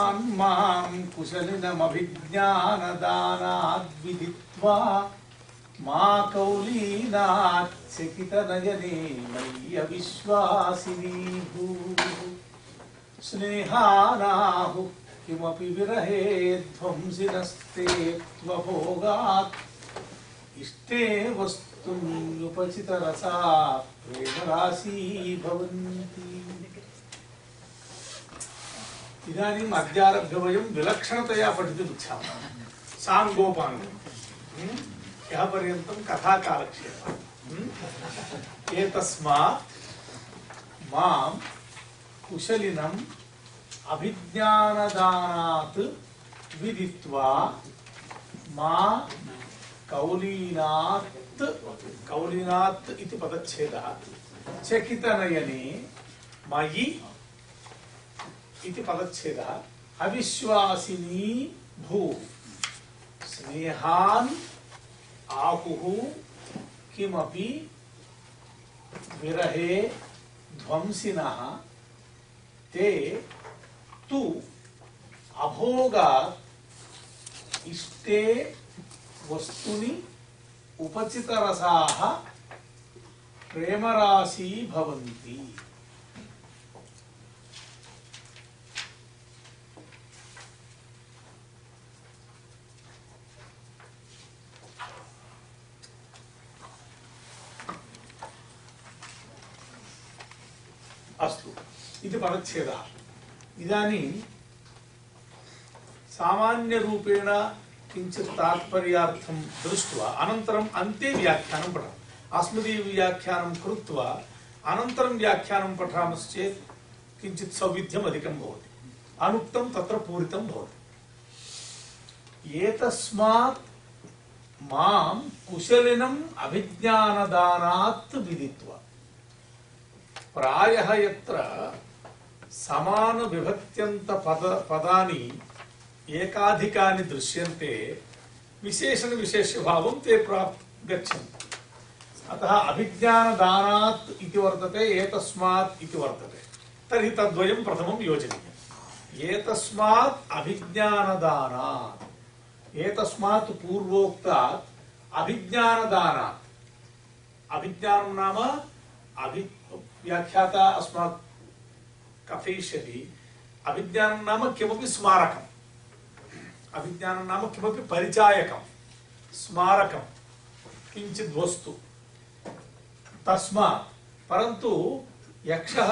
माँ कुशलिनमभिज्ञानदानाद्विदित्वा मा कौलीनात् चकितनयने मय्यविश्वासिनी इष्टे वस्तुं प्रेमराशी भवन्ति। ఇదాनीम् अद्यारभ्य वयं विलक्षणतया पठितुमिच्छामः साङ्गोपाङ्गम् हम्म? ह्यः पर्यन्तं कथाकालक्षेपः हम्म? एतस्मात् माँ कुशलिनम् अभिज्ञानदानात् विदित्वा मा कौलीनात् कौलीनात् इति पदच्छेदः चकितनयने मयि इति पदच्छेदः। अविश्वासिनी भू। स्नेहान्, आहुः, किमपि विरहे ध्वंसिनः, ते तु अभोगात् इष्टे वस्तुनि उपचितरसाः प्रेमराशी भवन्ति। अस्तु इति पदच्छेदः इदानीं सामान्यरूपेण किञ्चित् तात्पर्यार्थं दृष्ट्वा अनन्तरम् अन्ते व्याख्यानं पठामः अस्मदीय व्याख्यानं कृत्वा अनन्तरं व्याख्यानं पठामश्चेत् किञ्चित् सौविध्यम् अधिकं भवति अनुक्तं तत्र पूरितं भवति एतस्मात् माँ कुशलिनम् अभिज्ञानदानात् विदित्वा प्रायः यत्र समानविभक्त्यन्त पद पदानि एकाधिकानि दृश्यन्ते विशेषणविशेष्यभावं ते प्राप् गच्छन्ति अतः अभिज्ञानदानात् इति वर्तते एतस्मात् इति वर्तते तर्हि तद्वयं प्रथमं योजनीयम् एतस्मात् अभिज्ञानदानात् एतस्मात् पूर्वोक्तात् अभिज्ञानदानात् अभिज्ञानं नाम अभि व्याख्याता अस्मात् कथयिष्यति, अभिज्ञानं नाम किमपि स्मारकम्। अभिज्ञानं नाम किमपि परिचायकं स्मारकं किञ्चित् वस्तु। तस्मात्, परन्तु यक्षः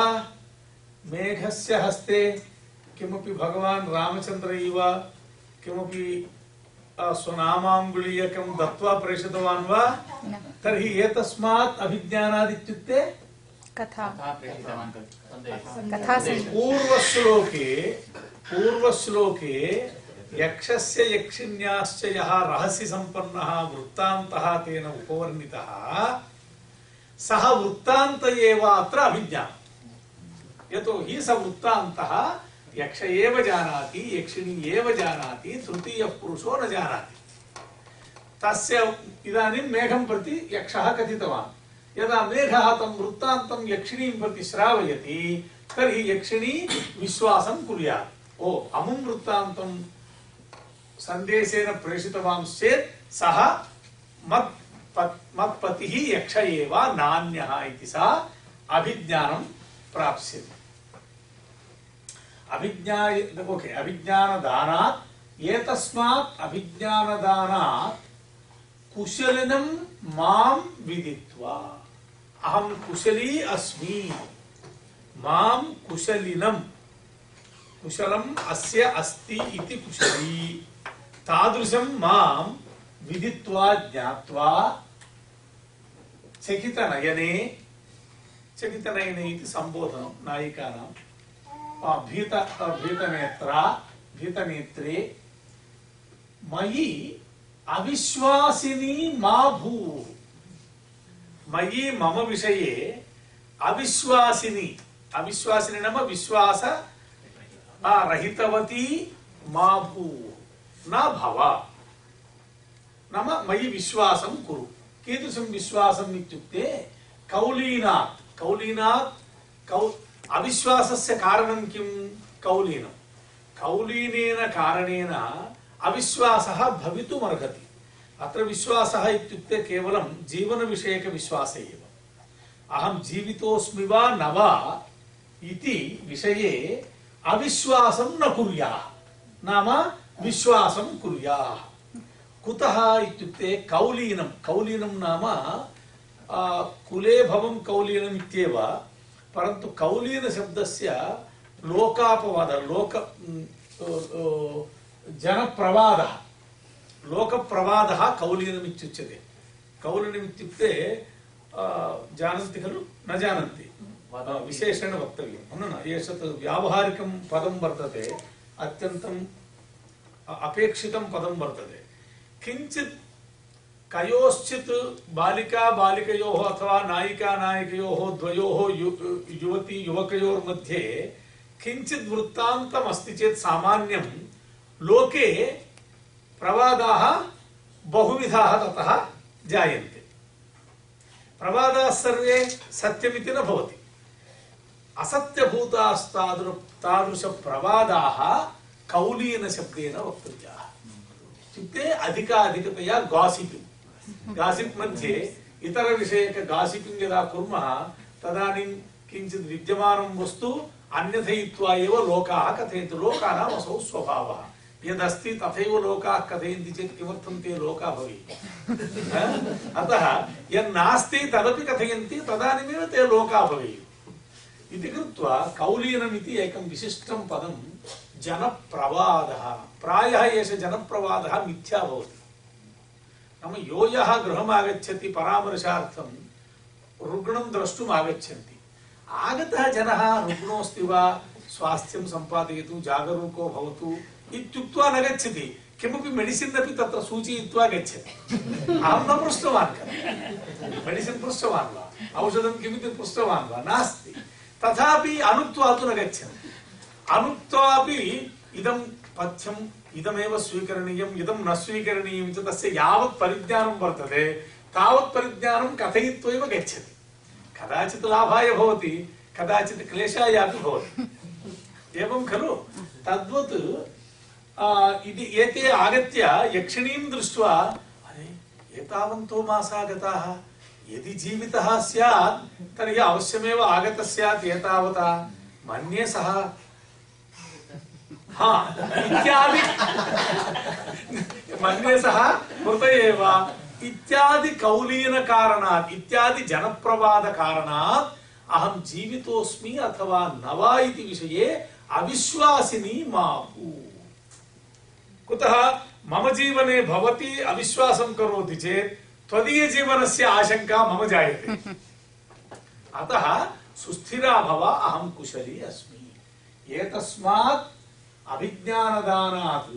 मेघस्य हस्ते किमपि भगवान् रामचन्द्र इव किमपि स्वनामाङ्गुलीयकं दत्त्वा प्रेषितवान् वा, तर्हि एतस्मात् अभिज्ञानादित्युक्ते कथा। कथा पूर्वश्लोके पूर्वश्लोके यक्षस्य यक्षिण्याश्च यः रहसि सम्पन्नः वृत्तान्तः तेन उपवर्णितः सः वृत्तान्त एव अत्र अभिज्ञानम् यतोहि स वृत्तान्तः यक्ष एव जानाति यक्षिणी एव जानाति तृतीयः पुरुषो न जानाति। तस्य इदानीं मेघं प्रति यक्षः कथितवान्। यदा मेघः तं वृत्तान्तं यक्षिणीं प्रति श्रावयति, तर्हि यक्षिणी विश्वासं कुर्यात्। ओ, अमुं वृत्तान्तं सन्देशेन प्रेषितवान् चेत् सः मत् मत्पतिः यक्ष एव नान्यः इति सा अभिज्ञानं प्राप्स्यति। अभिज्ञा ओके, अभिज्ञानदानात्, एतस्मात् अभिज्ञानदानात् कुशलिनं माँ विदित्वा। अहं कुशली अस्मि। माँ कुशलिनं कुशलम् अस्य अस्ति इति कुशली। तादृशं माँ विदित्वा ज्ञात्वा चकितनयने। चकितनयने इति सम्बोधनं नायिकानां। आ, भीत आ, भीतनेत्रा भीतनेत्रे मयि अविश्वासिनी मा भू मयि मम विषये अविश्वासिनी। अविश्वासिनी नाम विश्वास आ, रहितवती मा भू न भव। नाम मयि विश्वासं कुरु। कीदृशं विश्वासम् इत्युक्ते कौलीनात्। कौलीनात् कौ अविश्वासस्य कारणं किं? कौलीनं। कौलीनेन कारणेन अविश्वासः भवितुमर्हति। अत्र विश्वासः इत्युक्ते केवलं जीवनविषयकविश्वासे एव। अहं जीवितोऽस्मि वा न वा इति विषये अविश्वासं न कुर्याः। नाम विश्वासं कुर्याः। कुतः इत्युक्ते कौलीनं कौलीनं नाम कुले भवं कौलीनम् इत्येव, परन्तु कौलीनशब्दस्य लोकापवादः, लोक जनप्रवादः। लोकप्रवादः कौलीनम् इत्युच्यते कौलीनम् इत्युक्ते आ, जानन्ति खलु न जानन्ति आ, विशेषेण वक्तव्यं न न एषत् व्यावहारिकं पदं वर्तते अत्यन्तम् अ- अपेक्षितं पदं वर्तते किञ्चित् कयोश्चित् बालिका बालिकयोः अथवा नायिका नायकयोः द्वयोः यु- युवती युवकयोर्मध्ये किञ्चित् वृत्तान्तम् अस्ति चेत् सामान्यं लोके प्रवादाः बहुविधाः ततः जायन्ते प्रवादाः सर्वे सत्यमिति न भवति असत्यभूतास्तादृ तादृशप्रवादाः कौलीनशब्देन वक्तव्याः इत्युक्ते अधिकाधिकतया गासिपिङ्ग् गासिप् मध्ये इतरविषयक गासिपिङ्ग् यदा कुर्मः तदानीं किञ्चित् विद्यमानं वस्तु अन्यथयित्वा एव लोकाः कथयन्ति लोकानाम् असौ स्वभावः यदस्ति तथैव लोकाः कथयन्ति चेत् किमर्थं ते लोका भवेयुः? अतः यन्नास्ति तदपि कथयन्ति तदानीमेव ते लोका भवेयुः इति कृत्वा कौलीनमिति एकं विशिष्टं पदं जनप्रवादः। प्रायः एष जनप्रवादः मिथ्या भवति। नाम यो यः गृहम् आगच्छति परामर्शार्थं रुग्णं द्रष्टुम् आगच्छन्ति आगतः जनः रुग्णोऽस्ति वा स्वास्थ्यं सम्पादयतु जागरूको भवतु इत्युक्त्वा न गच्छति। किमपि मेडिसिन् अपि तत्र सूचयित्वा गच्छति। अहं न पृष्टवान् खलु। मेडिसिन् पृष्टवान् वा? औषधं किमिति पृष्टवान् वा? नास्ति। तथापि अनुक्त्वा तु न गच्छन्ति अनुक्त्वापि इदं पथ्यम् इदमेव स्वीकरणीयम्, इदं न स्वीकरणीयम् इति तस्य यावत् परिज्ञानं वर्तते। तावत् परिज्ञानं कथयित्वैव गच्छति। कदाचित् लाभाय भवति, कदाचित् क्लेशाय अपि भवति। एवं खलु? तद्वत् आ, इति एते आगत्य यक्षिणीं दृष्ट्वा अरे एतावन्तो मासा गताः यदि जीवितः स्यात् तर्हि अवश्यमेव आगतः स्यात् एतावता मन्ये सः हा इत्यादि मन्ये सः मृत एव इत्यादि कौलीनकारणात् इत्यादि जनप्रवादकारणात् अहं जीवितोऽस्मि अथवा न वा इति विषये अविश्वासिनी मा भू कुतः मम जीवने भवती अविश्वासं करोति चेत् त्वदीयजीवनस्य आशङ्का मम जायते। अतः सुस्थिरा भव अहं कुशली अस्मि। एतस्मात् अभिज्ञानदानात्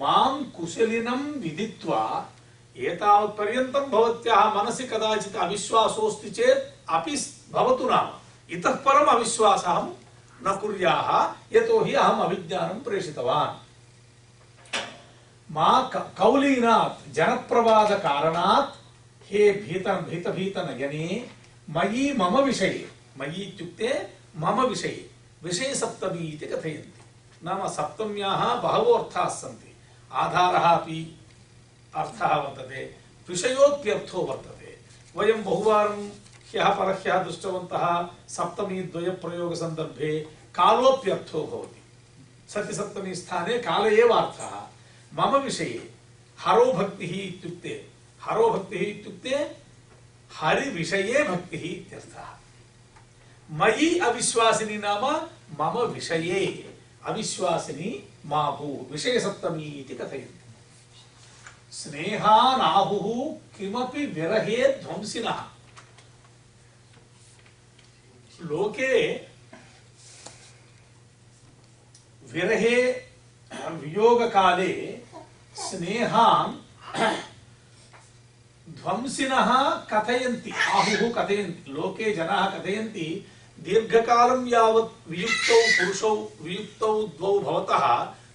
माँ कुशलिनं विदित्वा एतावत्पर्यन्तं भवत्याः मनसि कदाचित् अविश्वासोऽस्ति चेत् अपि भवतु नाम। इतः परम् अविश्वासः न कुर्याः यतोहि अहम् अभिज्ञानं प्रेषितवान्। मा क- कौलीनात्, जनप्रवादकारणात्, हे भीत भीतभीतनयने मयि मम विषये, मयि इत्युक्ते मम विषये विषयसप्तमी इति कथयन्ति। नाम सप्तम्याः बहवो अर्थाः सन्ति। आधारः अपि अर्थः वर्तते, विषयोऽप्यर्थो वर्तते। वयं बहुवारं ह्यः परह्यः दृष्टवन्तः सप्तमीद्वयप्रयोगसन्दर्भे कालोऽप्यर्थो भवति। सत्यसप्तमी स्थाने काल एव अर्थः। मम विषये हरो भक्तिः इत्युक्ते, हरो भक्तिः इत्युक्ते हरिविषये भक्तिः इत्यर्थः। मयि अविश्वासिनी नाम मम विषये, अविश्वासिनी मा भू विषयसप्तमी इति कथयन्ति। स्नेहानाहुः किमपि विरहे ध्वंसिनः। लोके विरहे वियोगकाले स्नेहान् ध्वंसिनः कथयन्ति, आहुः कथयन्ति, लोके जनाः कथयन्ति, दीर्घकालं यावत् वियुक्तौ पुरुषौ, वियुक्तौ द्वौ भवतः,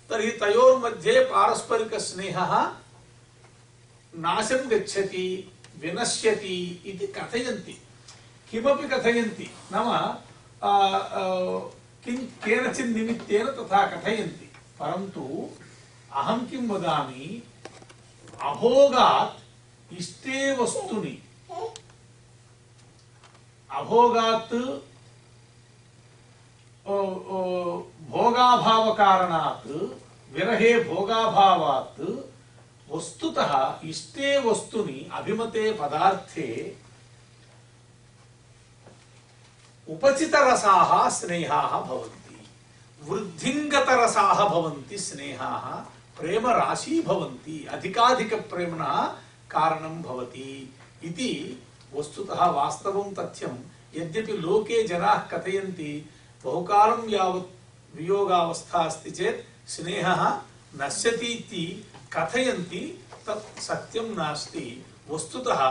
तर्हि तयोर्मध्ये पारस्परिकस्नेहः नाशं गच्छति, विनश्यति इति कथयन्ति। किमपि कथयन्ति, नाम किं केनचित् निमित्तेन तथा कथयन्ति, परन्तु अहं किं वदामि? अभोगात् इष्टे वस्तुनि। अभोगात् भोगाभावकारणात्, विरहे भोगाभावात्, वस्तुतः इष्टे वस्तुनि अभिमते पदार्थे उपचितरसाः स्नेहाः भवन्ति। वृद्धिङ्गतरसाः भवन्ति स्नेहाः। प्रेमराशी भवन्ति अधिकाधिकप्रेम्णः कारणं भवति इति वस्तुतः वास्तवं तथ्यं। यद्यपि लोके जनाः कथयन्ति, बहुकालं यावत् वियोगावस्था अस्ति चेत् स्नेहः नश्यति इति कथयन्ति, तत् सत्यं नास्ति। वस्तुतः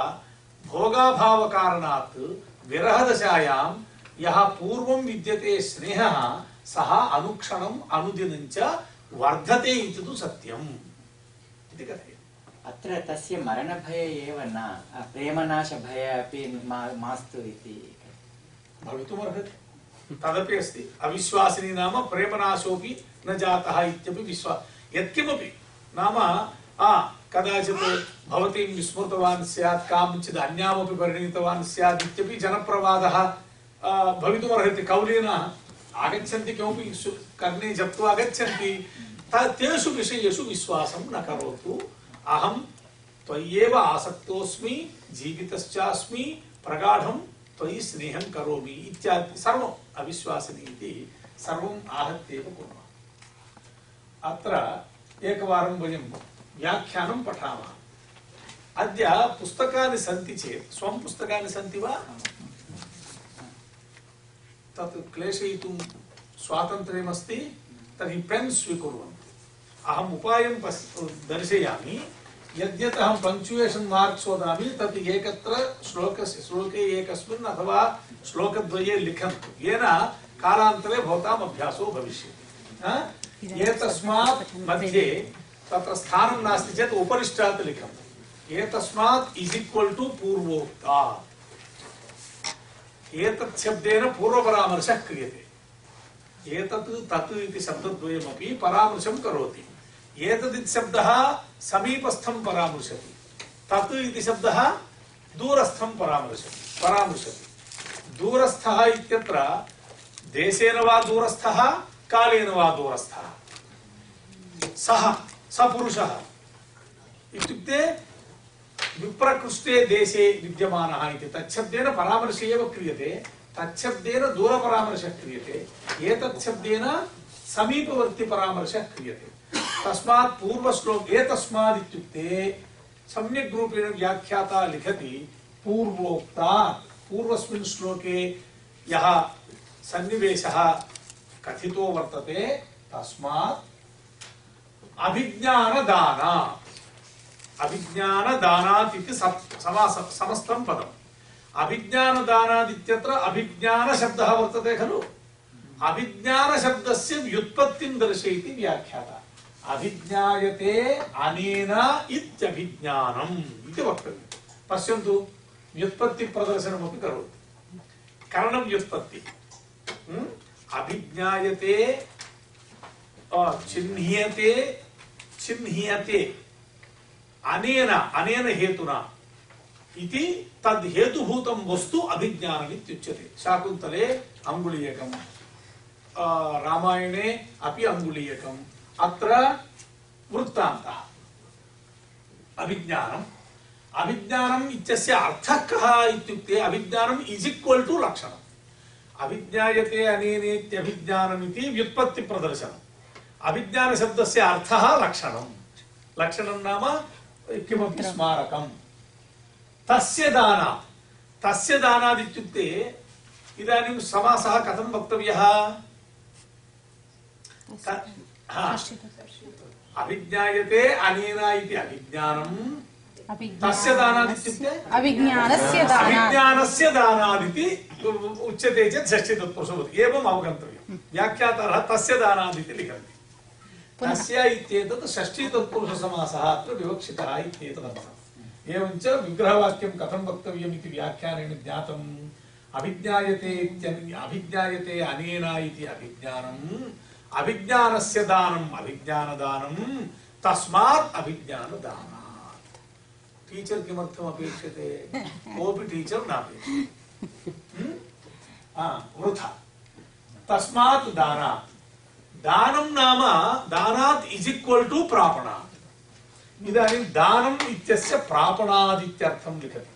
भोगाभावकारणात् विरहदशायां यः पूर्वं विद्यते स्नेहः, सः अनुक्षणम् अनुदिनं वर्धते इति तु सत्यम् इति कथयति। अत्र तस्य मरणभये एव न प्रेमनाशभय अपि मास्तु इति भवितुमर्हति तदपि अस्ति। अविश्वासिनी नाम प्रेमनाशोऽपि न जातः इत्यपि विश्वा यत्किमपि नाम आ कदाचित् भवतीं विस्मृतवान् स्यात् काञ्चित् अन्यामपि परिणीतवान् स्यात् इत्यपि जनप्रवादः भवितुमर्हति कौलीनाः आगच्छन्ति किमपि कर्णे जप्त्वा आगच्छन्ति। त- तेषु विषयेषु विश्वासं न करोतु। अहं त्वय्येव आसक्तोऽस्मि, जीवितश्चास्मि, प्रगाढं त्वयि स्नेहं करोमि इत्यादि सर्वम् अविश्वासिनी इति सर्वम् आहत्य एव कुर्मः। अत्र एकवारं वयं व्याख्यानं पठामः। अद्य पुस्तकानि सन्ति चेत्, स्वं पुस्तकानि सन्ति वा? तत् क्लेशयितुं स्वातन्त्र्यमस्ति, तर्हि पेन् स्वीकुर्वन्तु। अहम् उपायं दर्शयामि। यद्यत् अहं मार्क्स् वदामि, तत् एकत्र श्लोकस्य, श्लोके एकस्मिन् अथवा श्लोकद्वये लिखन्तु। येन कालान्तरे भवताम् अभ्यासो भविष्यति। एतस्मात् मध्ये तत्र स्थानं नास्ति चेत् उपरिष्टात् लिखन्तु। एतस्मात् इस् इक्वल् टु एतत् शब्देन पूर्वपरामर्शः क्रियते एतत् तत् इति शब्दद्वयमपि परामर्शं करोति। एतदिति शब्दः समीपस्थं परामर्शति तत् इति शब्दः दूरस्थं परामर्शति परामर्शति दूरस्थः इत्यत्र देशेन वा दूरस्थः, कालेन वा दूरस्थः। सः स पुरुषः इत्युक्ते विप्रकृष्टे देशे विद्यमानः इति। तच्छब्देन परामर्शे एव क्रियते, तच्छब्देन दूरपरामर्शः क्रियते एतत् शब्देन समीपवर्ति परामर्शः क्रियते। तस्मात् पूर्वश्लोक एतस्मात् इत्युक्ते सम्यक् रूपेण व्याख्याता लिखति पूर्वोक्ता। पूर्वस्मिन् श्लोके यः सन्निवेशः कथितो वर्तते, तस्मात् अभिज्ञानदानात् अभिज्ञानदानात् इति सप्- समास समस्तं पदम् अभिज्ञानदानात् इत्यत्र अभिज्ञानशब्दः वर्तते खलु अभिज्ञानशब्दस्य व्युत्पत्तिं दर्शयति व्याख्याता अभिज्ञायते अनेन इत्यभिज्ञानम् इति वक्तव्यं पश्यन्तु व्युत्पत्तिप्रदर्शनमपि करोति करणं व्युत्पत्ति हम्म? अभिज्ञायते अ, चिह्न्यते चिह्न्यते अनेन अनेन हेतुना। इति तद् हेतुभूतं वस्तु अभिज्ञानम् इत्युच्यते शाकुन्तले अङ्गुलीयकम् अ, रामायणे अपि अङ्गुलीयकम् अत्र वृत्तान्तः। अभिज्ञानम्। अभिज्ञानम् इत्यस्य अर्थः कः इत्युक्ते अभिज्ञानम् इस् इक्वल् टु लक्षणम्। अभिज्ञायते अनेनेत्यभिज्ञानम् इति व्युत्पत्तिप्रदर्शनम्। अभिज्ञानशब्दस्य अर्थः लक्षणम्। लक्षणं नाम किमपि स्मारकम्। तस्य दानात् तस्य दानात् इत्युक्ते इदानीं समासः कथं वक्तव्यः? अभिज्ञायते अनेन इति अभिज्ञानम् तस्य दानात् इत्युक्ते अभिज्ञानस्य अभिज्ञानस्य दानादिति उच्यते चेत् षष्ठी तत्पुरुषो भवति। एवम् अवगन्तव्यं व्याख्यातारः तस्य दानादिति लिखन्ति। तस्य इत्येतत् अत्र विवक्षितः इत्येतदर्थम्। एवञ्च विग्रहवाक्यं कथं वक्तव्यम् इति व्याख्यानेन ज्ञातम्। अभिज्ञायते अभिज्ञायते अनेन इति अभिज्ञानम्। अभिज्ञानस्य दानम् अभिज्ञानदानं तस्मात् अभिज्ञानदानात्। टीचर् किमर्थम् अपेक्षते कोऽपि टीचर् नापेक्षते हम्म? वृथा। तस्मात् दानात्। दानं नाम दानात् इस् इक्वल् टु प्रापणात् इदानीं दानम् इत्यस्य प्रापणादित्यर्थं लिखति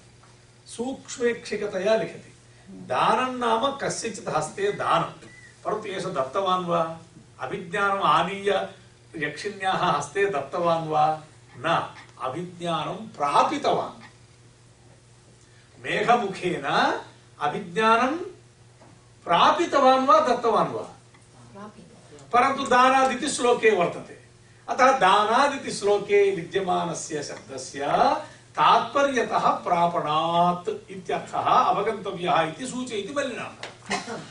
सूक्ष्मेक्षिकतया लिखति दानं नाम कस्यचित् हस्ते दानं परन्तु एष दत्तवान् वा अभिज्ञानम् आनीय यक्षिण्याः हस्ते दत्तवान् वा न अभिज्ञानं प्रापितवान् मेघमुखेन अभिज्ञानं प्रापितवान् वा दत्तवान् वा परन्तु दानादिति श्लोके वर्तते। अतः दानादिति श्लोके विद्यमानस्य शब्दस्य तात्पर्यतः प्रापणात् इत्यर्थः अवगन्तव्यः इति सूचयति बलिनाम्।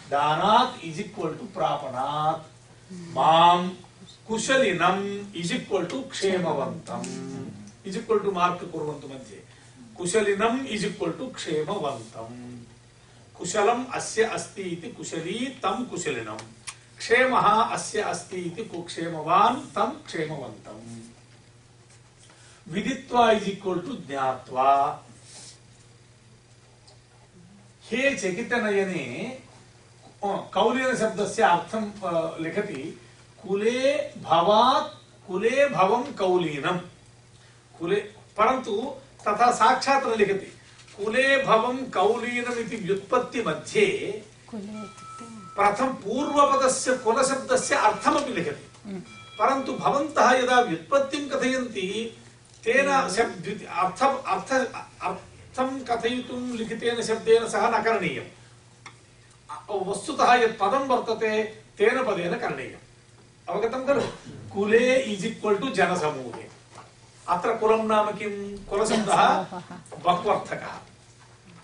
दानात् इस् इक्वल् टु प्रापणात्। माँ कुशलिनम् इस् इक्वल् टु क्षेमवन्तम्। इस् इक्वल् टु मार्क् कुर्वन्तु मध्ये। कुशलिनम् इस् इक्वल् टु क्षेमवन्तम्। कुशलम् अस्य अस्ति इति कुशली तं कुशलिनम्। क्षेमः अस्य अस्ति इति कु- क्षेमवान् तं विदित्वा इस् इक्वल् टु ज्ञात्वा। हे चकितनयने अ, कौलीनशब्दस्य अर्थं लिखति कुले भवात् कुले भवं कौलीनम्। कुले परन्तु तथा साक्षात् न लिखति। कुले भवं कौलीनम् इति व्युत्पत्ति मध्ये कुले इत्युक्ते प्रथम पूर्वपदस्य कुलशब्दस्य अर्थमपि लिखति। परन्तु भवन्तः यदा व्युत्पत्तिं कथयन्ति, तेन अर्थ अर्थ, अर्थं कथयितुं लिखितेन सह न अ- वस्तुतः यत् पदं वर्तते, तेन पदेन करणीयम्। अवगतं खलु? कुले इस् इक्वल् टु जनसमूहे। अत्र कुलं नाम किं? कुलशब्दः बह्वर्थकः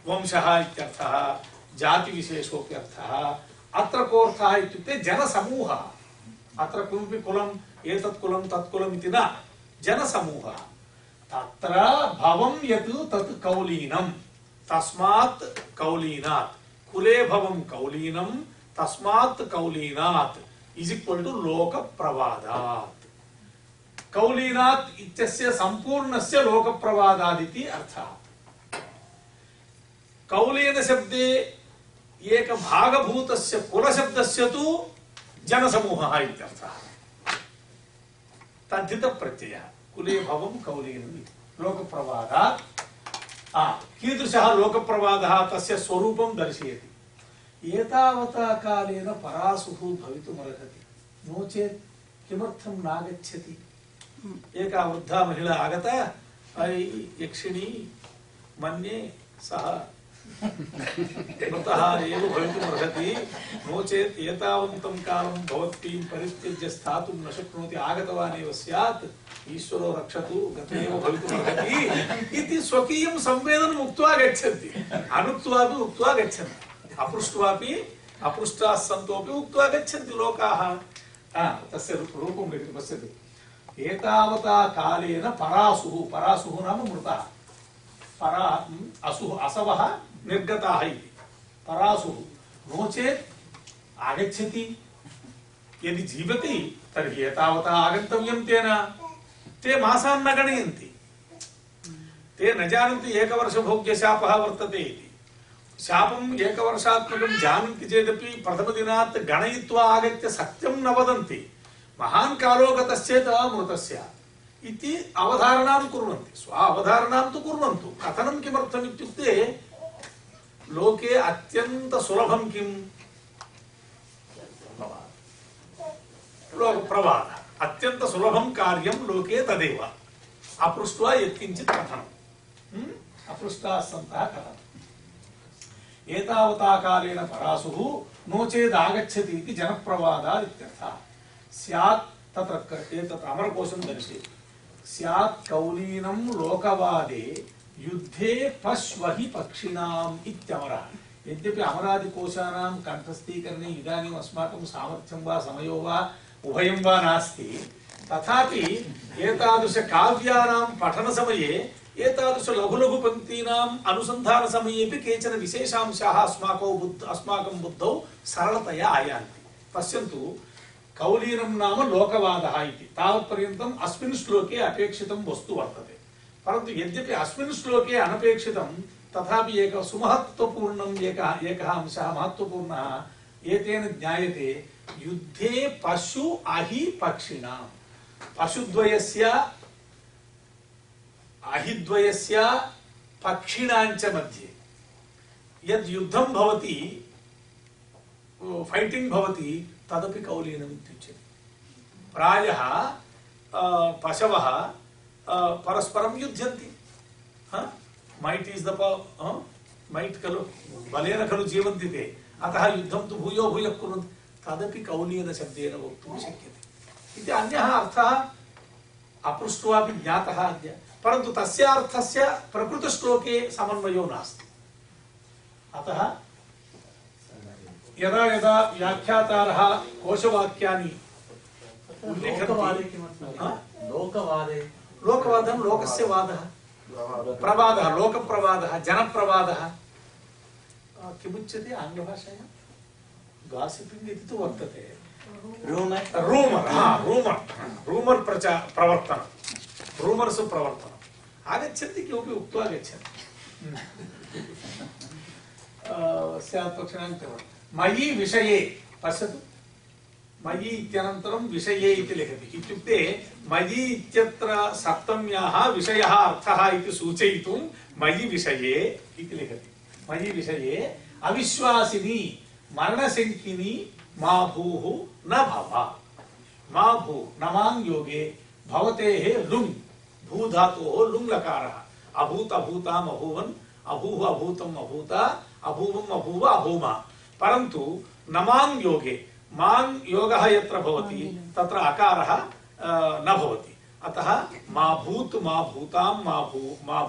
वंशः इत्यर्थः जातिविशेषोऽप्यर्थः अत्र कोऽर्थः इत्युक्ते जनसमूहः अत्र किमपि कुलम् एतत् कुलं तत् कुलम् इति न जनसमूहः तत्र भवं यत् तत् कौलीनं तस्मात् कौलीनात् कुले भवं कौलीनं तस्मात् कौलीनात् इस् इक्वल् टु लोकप्रवादात् कौलीनात् इत्यस्य सम्पूर्णस्य लोकप्रवादादिति अर्थः कौलीनशब्दे एकभागभूतस्य कुलशब्दस्य तु जनसमूहः इत्यर्थः तद्धितप्रत्ययः। कुले भवं कौलीनम् इति लोकप्रवादात् कीदृशः लोकप्रवादः? तस्य स्वरूपं दर्शयति। एतावता कालेन परासुः भवितुमर्हति। नो चेत् किमर्थं नागच्छति? एका वृद्धा महिला आगता। यक्षिणी मन्ये सः मृतः एव भवितुमर्हति नो चेत् एतावन्तं कालं भवतीं परित्यज्य स्थातुं न शक्नोति आगतवान् एव स्यात् ईश्वरो रक्षतु गते एव भवितुमर्हति इति स्वकीयं संवेदनम् उक्त्वा गच्छन्ति अनुक्त्वापि उक्त्वा गच्छन्ति अपृष्ट्वापि अपृष्टाः सन्तोपि उक्त्वा गच्छन्ति लोकाः हा, तस्य रूप- रूपं लिखति पश्यतु एतावता कालेन परासुः परासुः नाम मृतः परा हम्म, असुः असवः निर्गताः इति परासुः नो चेत् आगच्छति यदि जीवति तर्हि एतावता आगन्तव्यं तेन ते मासान् न गणयन्ति ते न जानन्ति एकवर्षभोग्यशापः वर्तते इति शापम् एकवर्षात्मकं जानन्ति चेदपि प्रथमदिनात् गणयित्वा आगत्य सत्यं न वदन्ति महान् कालो गतश्चेत् मृतस्य इति अवधारणां कुर्वन्ति स्व अवधारणां तु कुर्वन्तु कथनं किमर्थम् इत्युक्ते लोके अत्यन्तसुलभं किम् लोकप्रवादः अत्यन्तसुलभं कार्यं लोके तदेव अपृष्ट्वा यत्किञ्चित् कथनम् हम्म? अपृष्टाः सन्तः कथनम् एतावता कालेन परासुः नो चेत् आगच्छति इति जनप्रवादात् इत्यर्थः स्यात् तत्र क- एतत् अमरकोशं दर्शयति स्यात् कौलीनं लोकवादे युद्धे पश्वहि पक्षिणाम् इत्यमरः। यद्यपि अमरादिकोशानां कण्ठस्थीकरणे इदानीम् अस्माकं सामर्थ्यं वा, समयो वा, उभयं वा नास्ति, तथापि एतादृशकाव्यानां पठनसमये एतादृश लघु लघु पङ्क्तीनाम् अनुसन्धानसमयेपि केचन विशेषांशाः अस्माकौ बुद्ध, अस्माकं बुद्धौ सरलतया आयान्ति। पश्यन्तु, कौलीनं नाम लोकवादः इति। तावत्पर्यन्तम् अस्मिन् श्लोके अपेक्षितं वस्तु वर्तते। परन्तु यद्यपि अस्मिन् श्लोके अनपेक्षितं तथापि एकः सुमहत्त्वपूर्णम् एकः एकः अंशः महत्त्वपूर्णः एतेन ज्ञायते युद्धे पशु अहि पक्षिणां पशुद्वयस्य अहिद्वयस्य पक्षिणाञ्च मध्ये। यद् युद्धं भवति फैटिंग भवति तदपि कौलीनम् इत्युच्यते। प्रायः अ, परस्परं युध्यन्ति। मैट् इस् द मैट् खलु? बलेन खलु जीवन्ति ते। अतः युद्धं तु भूयो भूयः कुर्वन्ति। तदपि कौलीनशब्देन वक्तुं शक्यते। इति अन्यः अर्थः अपृष्ट्वापि ज्ञातः अद्य परन्तु तस्य अर्थस्य प्रकृतश्लोके समन्वयो नास्ति। अतः यदा यदा व्याख्यातारः कोशवाक्यानि उल्लिखन्ति किमर्थं लोकवादे लोकवादं लोकस्य वादः प्रवादः लोकप्रवादः जनप्रवादः। किमुच्यते आङ्ग्लभाषायां? गासिपिङ्ग् इति तु वर्तते। रूमर् रूमर् हा रूमर् रूमर् प्रचा प्रवर्तनं। रूमर्स् प्रवर्तनम् आगच्छन्ति किमपि उक्त्वा गच्छन्ति स्यात् पक्षिणां मयि विषये पश्यतु। मयि इत्यनन्तरं विषये इति लिखति। इत्युक्ते मयि इत्यत्र सप्तम्याः विषयः अर्थः इति सूचयितुं मयि विषये इति लिखति। मयि विषये अविश्वासिनी मरणशङ्किनी मा भूः न भव। मा भू नमाङ् योगे भवतेः लुङ्, भूधातोः लुङ् लकारः अभूत अभूताम् अभूवन्, अभूः अभूतम् अभूत, अभूवम् अभूव अभूम। परन्तु नमाङ् योगे माङ् योगः यत्र भवति, तत्र अकारः न भवति। अतः मा भूत्, मा भूतां, मा भू, मा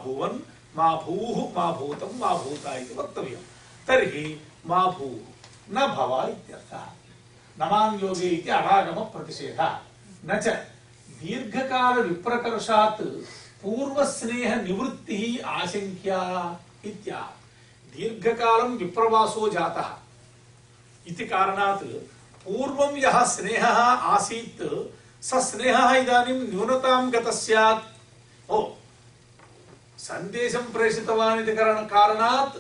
मा भूः, मा भूतं, मा भूता इति वक्तव्यं तर्हि मा न भव इत्यर्थः। नमां योगे इति न च दीर्घकालविप्रकर्षात् पूर्वस्नेहनिवृत्तिः आशङ्क्या इत्याह दीर्घकालं विप्रवासो जातः। इति कारणात् पूर्वं यः स्नेहः आसीत्, स स्नेहः इदानीं न्यूनतां गतः स्यात् ओ, सन्देशं प्रेषितवान् इति कारण- कारणात्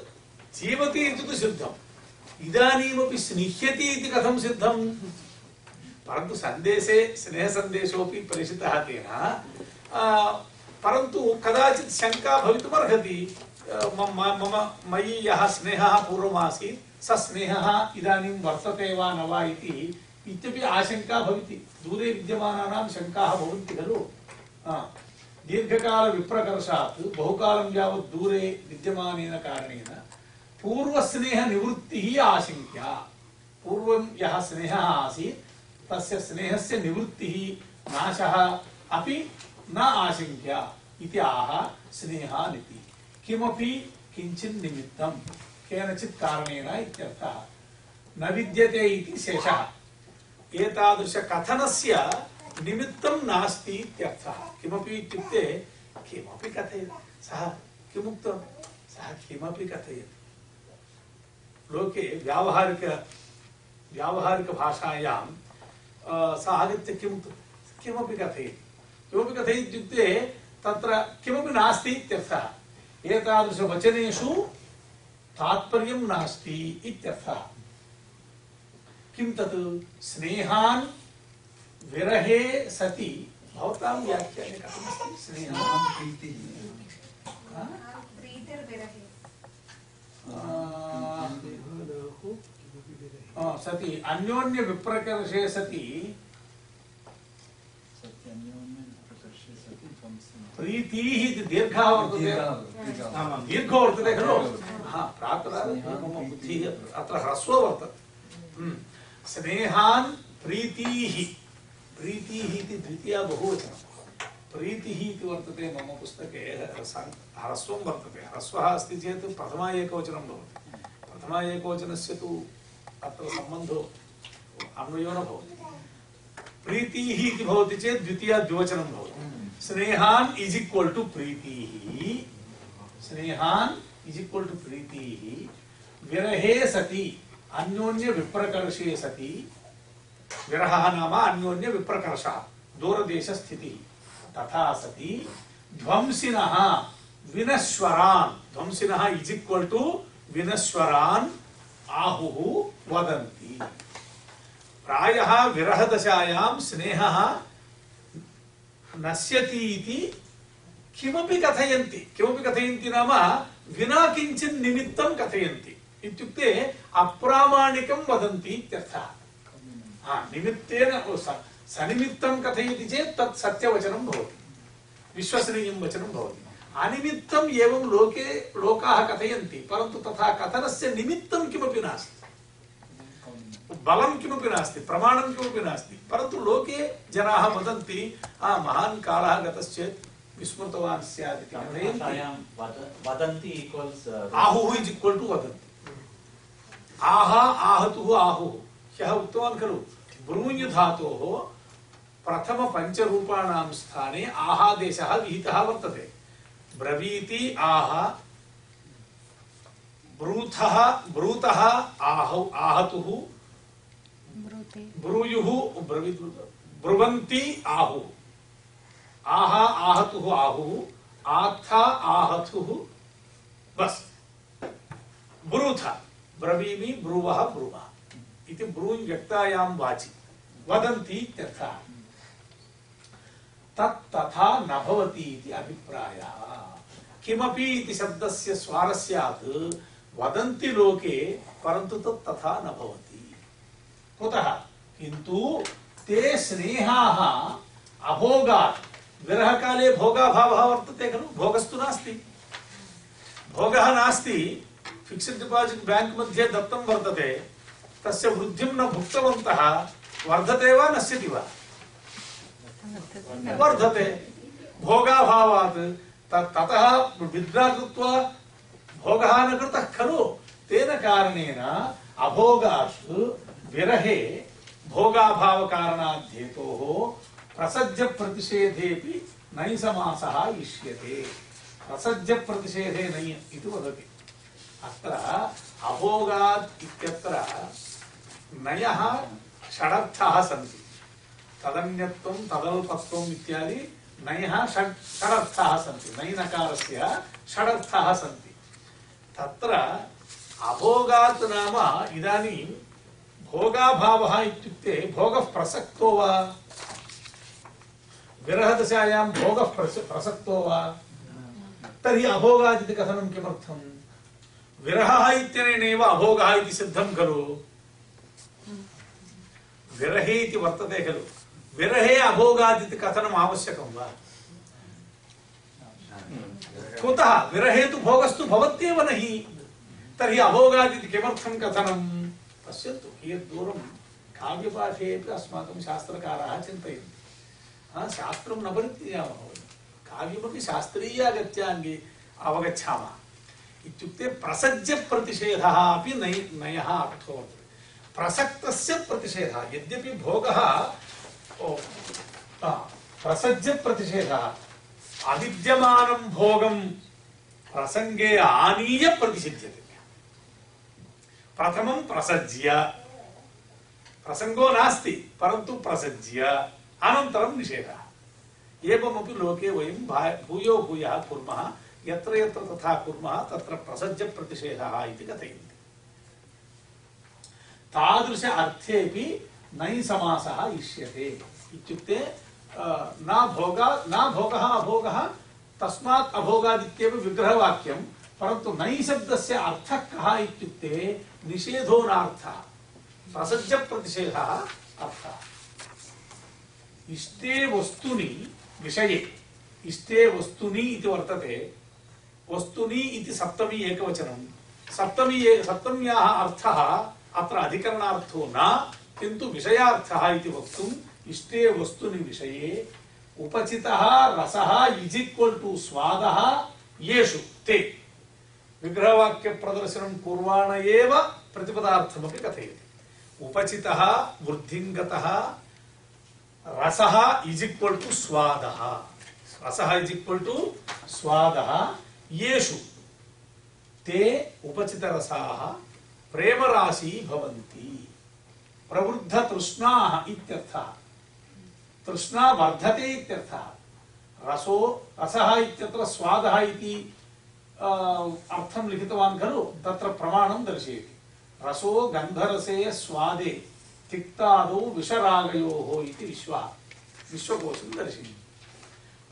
जीवति इति तु सिद्धम्। इदानीमपि स्निह्यति इति कथं सिद्धम्? परन्तु सन्देशे, स्नेहसन्देशोऽपि प्रेषितः तेन परन्तु कदाचित् शङ्का भवितुमर्हति। मम मयि यः स्नेहः पूर्वमासीत् स स्नेहः इदानीं वर्तते वा न वा इति इत्यपि आशङ्का भवति. दूरे विद्यमानानां शङ्काः भवन्ति खलु? दीर्घकालविप्रकर्षात् बहुकालं यावत् दूरे विद्यमानेन कारणेन पूर्वस्नेहनिवृत्तिः आशङ्क्या. पूर्वं यः स्नेहः आसीत्, तस्य स्नेहस्य निवृत्तिः नाशः अपि न आशङ्क्या इति आह स्नेहानिति. किमपि किञ्चित् निमित्तं केनचित् कारणेन इत्यर्थः। न विद्यते इति शेषः। एतादृशकथनस्य निमित्तं नास्ति इत्यर्थः। किमपि इत्युक्ते, किमपि कथयति। सः किमुक्तं? सः किमपि कथयति। लोके व्यावहारिक व्यावहारिकभाषायां सः आगत्य किं किमपि कथयति। किमपि कथयति इत्युक्ते, तत्र किमपि नास्ति इत्यर्थः। एतादृशवचनेषु तात्पर्यं नास्ति इत्यर्थः। किं तत्? स्नेहान् विरहे सति। भवतां व्याख्याने कथमस्ति स्नेहान् आ, सति। अन्योन्य विप्रकर्षे सति प्रीतिः इति दीर्घः वर्तते। दीर्घो वर्तते। खलु? प्रातः मम बुद्धिः अत्र ह्रस्वो वर्तते। हम्म। स्नेहान् प्रीतिः। प्रीतिः इति द्वितीया बहुवचनं। प्रीतिः इति वर्तते मम पुस्तके ह्रस्वं ह्रस्वं वर्तते। ह्रस्वः अस्ति चेत् प्रथमा एकवचनं भवति। प्रथमा एकवचनस्य तु अत्र सम्बन्धो अन्वयो न भवति। प्रीतिः इति भवति चेत् द्वितीया द्विवचनं भवति। स्नेहान् इस् इक्वल् टु प्रीतिः। स्नेहान् इस् इक्वल् टु प्रीतिः विरहे सति अन्योन्य विप्रकर्षे सति विरहः नाम अन्योन्य विप्रकर्षः दूरदेशस्थितिः तथा सति ध्वंसिनः विनश्वरान् ध्वंसिनः इज़ इक्वल टू विनश्वरान् आहुः वदन्ति प्रायः विरहदशायां स्नेहः नश्यति इति किमपि कथयन्ति किमपि कथयन्ति नाम विना किञ्चित् निमित्तं कथयन्ति इत्युक्ते अप्रामाणिकं वदन्ति इत्यर्थः हा, निमित्तेन ओ, स- सनिमित्तं कथयति चेत् तत् सत्यवचनं भवति विश्वसनीयं वचनं भवति अनिमित्तम् एवं लोके लोकाः कथयन्ति परन्तु तथा कथनस्य निमित्तं किमपि नास्ति बलं किमपि नास्ति प्रमाणं किमपि नास्ति परन्तु लोके जनाः वदन्ति आ महान् कालः गतश्चेत् विस्मृतवान् स्यात् इति। कथयन्ति वदन्ति इक्वल्स् आहुः इज़ इक्वल टू वदन्ति। आह आहतुः आहुः। ह्यः उक्तवान् खलु ब्रूञ् धातोः प्रथम पञ्चरूपाणां स्थाने आहादेशः विहितः वर्तते। ब्रवीति आह ब्रूथः ब्रूतः आहौ आहतुः ब्रूयुः ब्रवीत् ब्रुवन्ति आहुः। आह आहतुः आहुः आथा आहतुः, बस। ब्रूथ, ब्रवीमि ब्रुवः ब्रुवः। इति ब्रूञ् व्यक्तायां वाचि। वदन्ति इत्यर्थः तत् तथा न भवति इति अभिप्रायः। किमपि इति शब्दस्य स्वारस्यात्, वदन्ति लोके, परन्तु तत् तथा न भवति। कुतः? किन्तु ते स्नेहाः, अभोगात्। विरहकाले भोगाभावः वर्तते खलु? भोगस्तु नास्ति। भोगः नास्ति। फिक्स्ड् डिपाजिट् बैंक मध्ये दत्तं वर्तते। तस्य वृद्धिं न भुक्तवन्तः, वर्धते वा नश्यति वा? वर्धते। भोगाभावात्। ततः विद्रा कृत्वा भोगः न कृतः खलु? तेन कारणेन अभोगात् विरहे भोगाभावकारणात् हेतोः प्रसज्यप्रतिषेधेऽपि नैसमासः इष्यते। प्रसज्यप्रतिषेधे नै इति वदति। अत्र अभोगात् इत्यत्र नयः षडर्थाः सन्ति। तदन्यत्वं, तदल्पत्वम् इत्यादि नयः षड्, षडर्थाः सन्ति। नैनकारस्य षडर्थाः सन्ति। तत्र अभोगात् नाम इदानीं भोगाभावः इत्युक्ते वा? विरहदशायां भोगः प्रस- प्रसक्तो वा? तर्हि अभोगात् कथनं किमर्थम्? विरहः इत्यनेनैव अभोगः इति सिद्धं खलु। विरहे इति वर्तते खलु। विरहे अभोगात् कथनम् आवश्यकं वा? कुतः? विरहे तु भोगस्तु भवत्येव न हि तर्हि अभोगात् इति किमर्थं कथनं? पश्यन्तु कियत् दूरं अपि अस्माकं शास्त्रकाराः चिन्तयन्ति। शास्त्रं न परित्यजामः काव्यमपि शास्त्रीयगत्याङ्गे अवगच्छामः इत्युक्ते प्रसज्यप्रतिषेधः अपि नयः वर्तते प्रसक्तस्य प्रतिषेधः यद्यपि भोगः ओ, आ, प्रसज्यप्रतिषेधः अविद्यमानं भोगं प्रसङ्गे आनीय प्रतिषिध्यते प्रथमं प्रसज्य प्रसङ्गो नास्ति परन्तु प्रसज्य अनन्तरं निषेधः। एवमपि लोके वयं भा- भूयो भूयः कुर्मः, यत्र यत्र तथा कुर्मः, तत्र प्रसज्यप्रतिषेधः इति कथयन्ति। तादृश अर्थेऽपि नै समासः इष्यते इत्युक्ते न भोगा, न भोगः अभोगः, तस्मात् अभोगादित्येव विग्रहवाक्यं, परन्तु नै शब्दस्य अर्थः कः इत्युक्ते निषेधो नार्थः, प्रसज्यप्रतिषेधः अर्थः। इष्टे वस्तुनि विषये। इष्टे वस्तुनि इति वर्तते। वस्तुनि इति सप्तमी एकवचनं। सप्तमी सप्तम्याः अर्थः अत्र अधिकरणार्थो न, किन्तु विषयार्थः इति वक्तुम् इष्टे वस्तुनि विषये। उपचितः, रसः इज़ इक्वल् टु स्वादः, येषु, ते। विग्रहवाक्यप्रदर्शनं कुर्वाण एव प्रतिपदार्थमपि कथयति। उपचितः वृद्धिङ्गतः रसः इज़ इक्वल टू स्वादः रसः इज़ इक्वल टू स्वादः येषु ते उपचितरसाः प्रेमराशी भवन्ति प्रवृद्धतृष्णाः इत्यर्थः तृष्णा वर्धते इत्यर्थः रसो रसः इत्यत्र स्वादः इति अ, अर्थं लिखितवान् खलु तत्र प्रमाणं दर्शयति रसो गन्धरसे स्वादे तिक्तादौ विषरागयोः इति विश्वः विश्वकोशं दर्शयति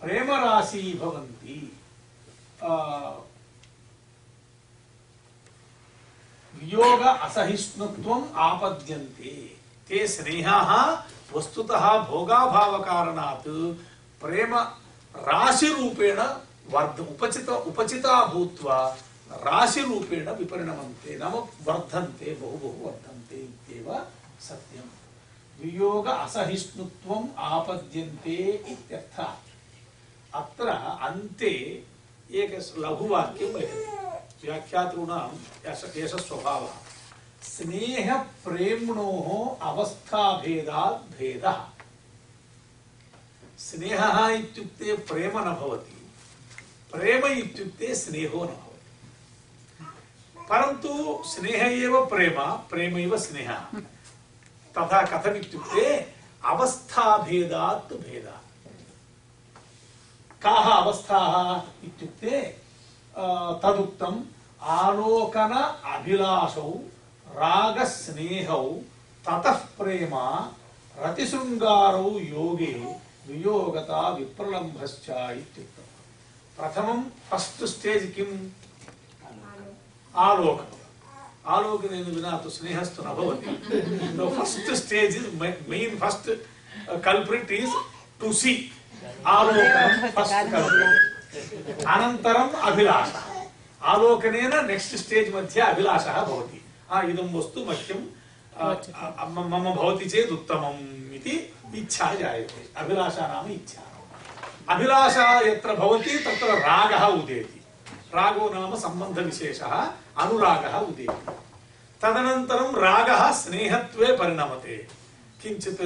प्रेमराशी भवन्ति अ, वियोग असहिष्णुत्वम् आपद्यन्ते ते स्नेहाः वस्तुतः भोगाभावकारणात् प्रेम राशिरूपेण वर्ध उपचित उपचिता भूत्वा राशिरूपेण विपरिणमन्ते नाम वर्धन्ते बहु बहु वर्धन्ते इत्येव सत्यम्। वियोग असहिष्णुत्वम् आपद्यन्ते इत्यर्थः। अत्र अन्ते एक लघुवाक्यं लिखति व्याख्यातॄणाम् एष एष स्वभावः स्नेहप्रेम्णोः अवस्थाभेदात् भेदः। स्नेहः इत्युक्ते प्रेम न भवति। प्रेम इत्युक्ते स्नेहो न भवति। परन्तु स्नेह एव प्रेम प्रेमैव स्नेहः। तथा कथमित्युक्ते अवस्थाभेदात् भेदः काः अवस्थाः इत्युक्ते अ, तदुक्तम् आलोकन अभिलाषौ रागस्नेहौ ततः प्रेम रतिशृङ्गारौ योगे वियोगता विप्रलम्भश्च इत्युक्तम् प्रथमं फस्ट् स्टेज् किम् आलोकनम् आलोकनेन विना तु स्नेहस्तु न भवति first stage is main first culprit is to see आलोकनं first culprit अनन्तरम् अभिलाषः आलोकनेन नेक्स्ट् स्टेज् मध्ये अभिलाषः भवति आ इदं वस्तु मह्यं मम भवति चेत् उत्तमम् इति इच्छा जायते अभिलाषा नाम इच्छा अभिलाषा यत्र भवति तत्र रागः उदेति रागो नाम सम्बन्धविशेषः अनुरागः उदेति तदनन्तरं रागः स्नेहत्वे परिणमते किञ्चित्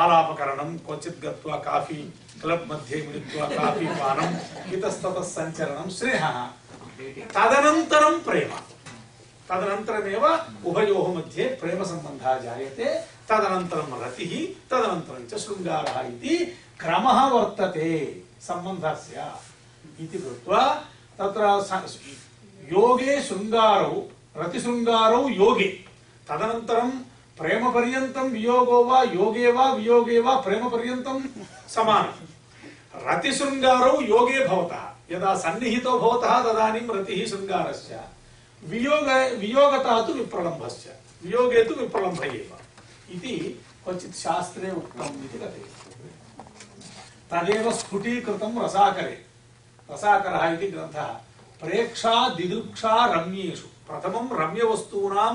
आलापकरणं क्वचित् गत्वा काफ़ी क्लब् मध्ये मिलित्वा काफ़ी पानम् इतस्ततः सञ्चरणं स्नेहः तदनन्तरं प्रेम तदनन्तरमेव उभयोः मध्ये प्रेमसम्बन्धः जायते तदनन्तरं रतिः तदनन्तरं च शृङ्गारः इति क्रमः वर्तते सम्बन्धस्य इति कृत्वा तत्र योगे शृङ्गारौ, रतिशृङ्गारौ योगे। तदनन्तरं प्रेमपर्यन्तं वियोगो वा योगे वा वियोगे वा प्रेमपर्यन्तं समानम् रतिशृङ्गारौ योगे भवतः। यदा सन्निहितो भवतः, तदानीं रतिः शृङ्गारस्य वियोग, वियोगतः तु विप्रलम्भश्च। वियोगे तु विप्रलम्भ एव। इति क्वचित् शास्त्रे उक्तम् इति कथयति। तदेव स्फुटीकृतं रसाकरे। रसाकरः इति ग्रन्थः प्रेक्षा दिदृक्षा रम्येषु प्रथमं रम्यवस्तूनां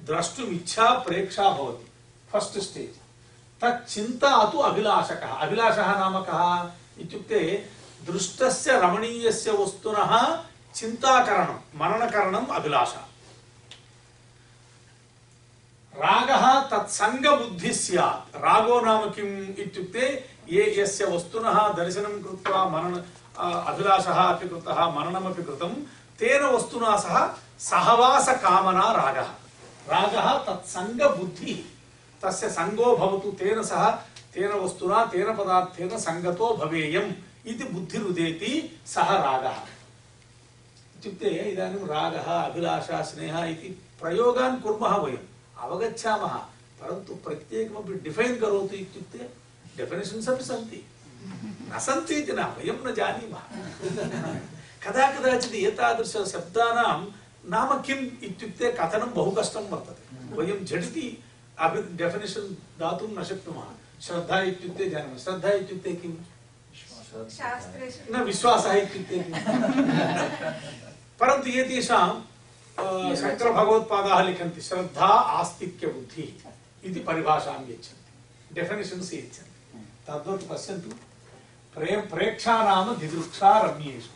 द्रष्टुमिच्छा प्रेक्षा भवति फस्ट् स्टेज् तच्चिन्ता तु अभिलाषकः अभिलाषः नाम कः इत्युक्ते दृष्टस्य रमणीयस्य वस्तुनः चिन्ताकरणं मननकरणम् अभिलाषा रागः तत्सङ्गबुद्धिः स्यात् रागो नाम किम् इत्युक्ते ये यस्य वस्तुनः दर्शनं कृत्वा मनन अ, अभिलाषः अपि कृतः मननमपि कृतं तेन वस्तुना सह सहवासकामना रागः रागः तत्सङ्गबुद्धिः तस्य सङ्गो भवतु तेन सह तेन वस्तुना तेन पदार्थेन सङ्गतो भवेयम् इति बुद्धिरुदेति सः रागः इत्युक्ते इदानीं रागः अभिलाषा स्नेहः इति प्रयोगान् कुर्मः वयम् अवगच्छामः परन्तु प्रत्येकमपि डिफैन् करोतु इत्युक्ते डेफिनेशन्स् अपि सन्ति न सन्ति इति न वयं न जानीमः। कदा कदाचित् एतादृशशब्दानां नाम किम् इत्युक्ते कथनं बहु कष्टं वर्तते। वयं झटिति अपि डेफिनेशन् दातुं न शक्नुमः। श्रद्धा इत्युक्ते जानीमः। श्रद्धा इत्युक्ते किम्? न विश्वासः इत्युक्ते? परन्तु एतेषां शङ्करभगवत्पादाः लिखन्ति श्रद्धा आस्तिक्य बुद्धिः इति परिभाषां यच्छन्ति। डेफिनेशन्स् यच्छन्ति। तद्वत् पश्यन्तु। प्रे प्रेक्षा नाम दिदृक्षा रम्येषु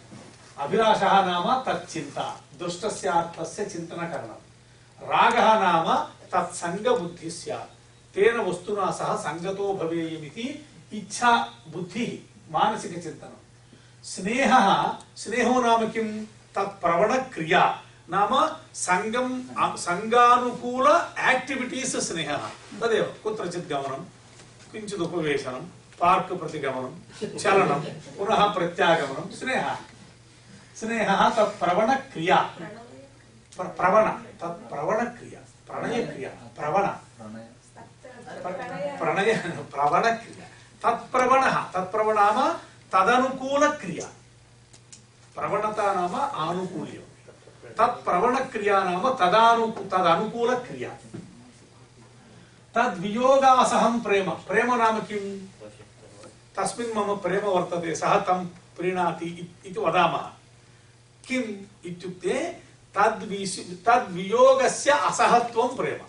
अभिलाषः नाम तच्चिन्ता दुष्टस्यार्थस्य चिन्तनकरणं रागः नाम तत्सङ्गबुद्धिः स्यात् तेन वस्तुना सह सङ्गतो भवेयमिति इच्छा बुद्धिः मानसिकचिन्तनं स्नेहः स्नेहो नाम किं तत् प्रवणक्रिया नाम सङ्गं सङ्गानुकूल आक्टिविटीस् स्नेहः तदेव कुत्रचित् गमनं किञ्चित् उपवेशनं पार्क् प्रति चलनं, पुनः प्रत्यागमनं, स्नेहः। स्नेहः तत् प्रवणक्रिया। प्र- प्रवण, तत् प्रवणक्रिया। प्रणयक्रिया, प्रवण। प्रणय, प्रवणक्रिया। तत्प्रवणः तत्प्रवण नाम तदनुकूलक्रिया। प्रवणता नाम आनुकूल्यं तत्प्रवणक्रिया नाम तदानु तदनुकूलक्रिया। तद्वियोगासहं प्रेम। प्रेम नाम किम्? तस्मिन् मम प्रेम वर्तते सः तं प्रीणाति इत्- वदामः। किम् इत्युक्ते तद्वियोगस्य असहत्वं प्रेम।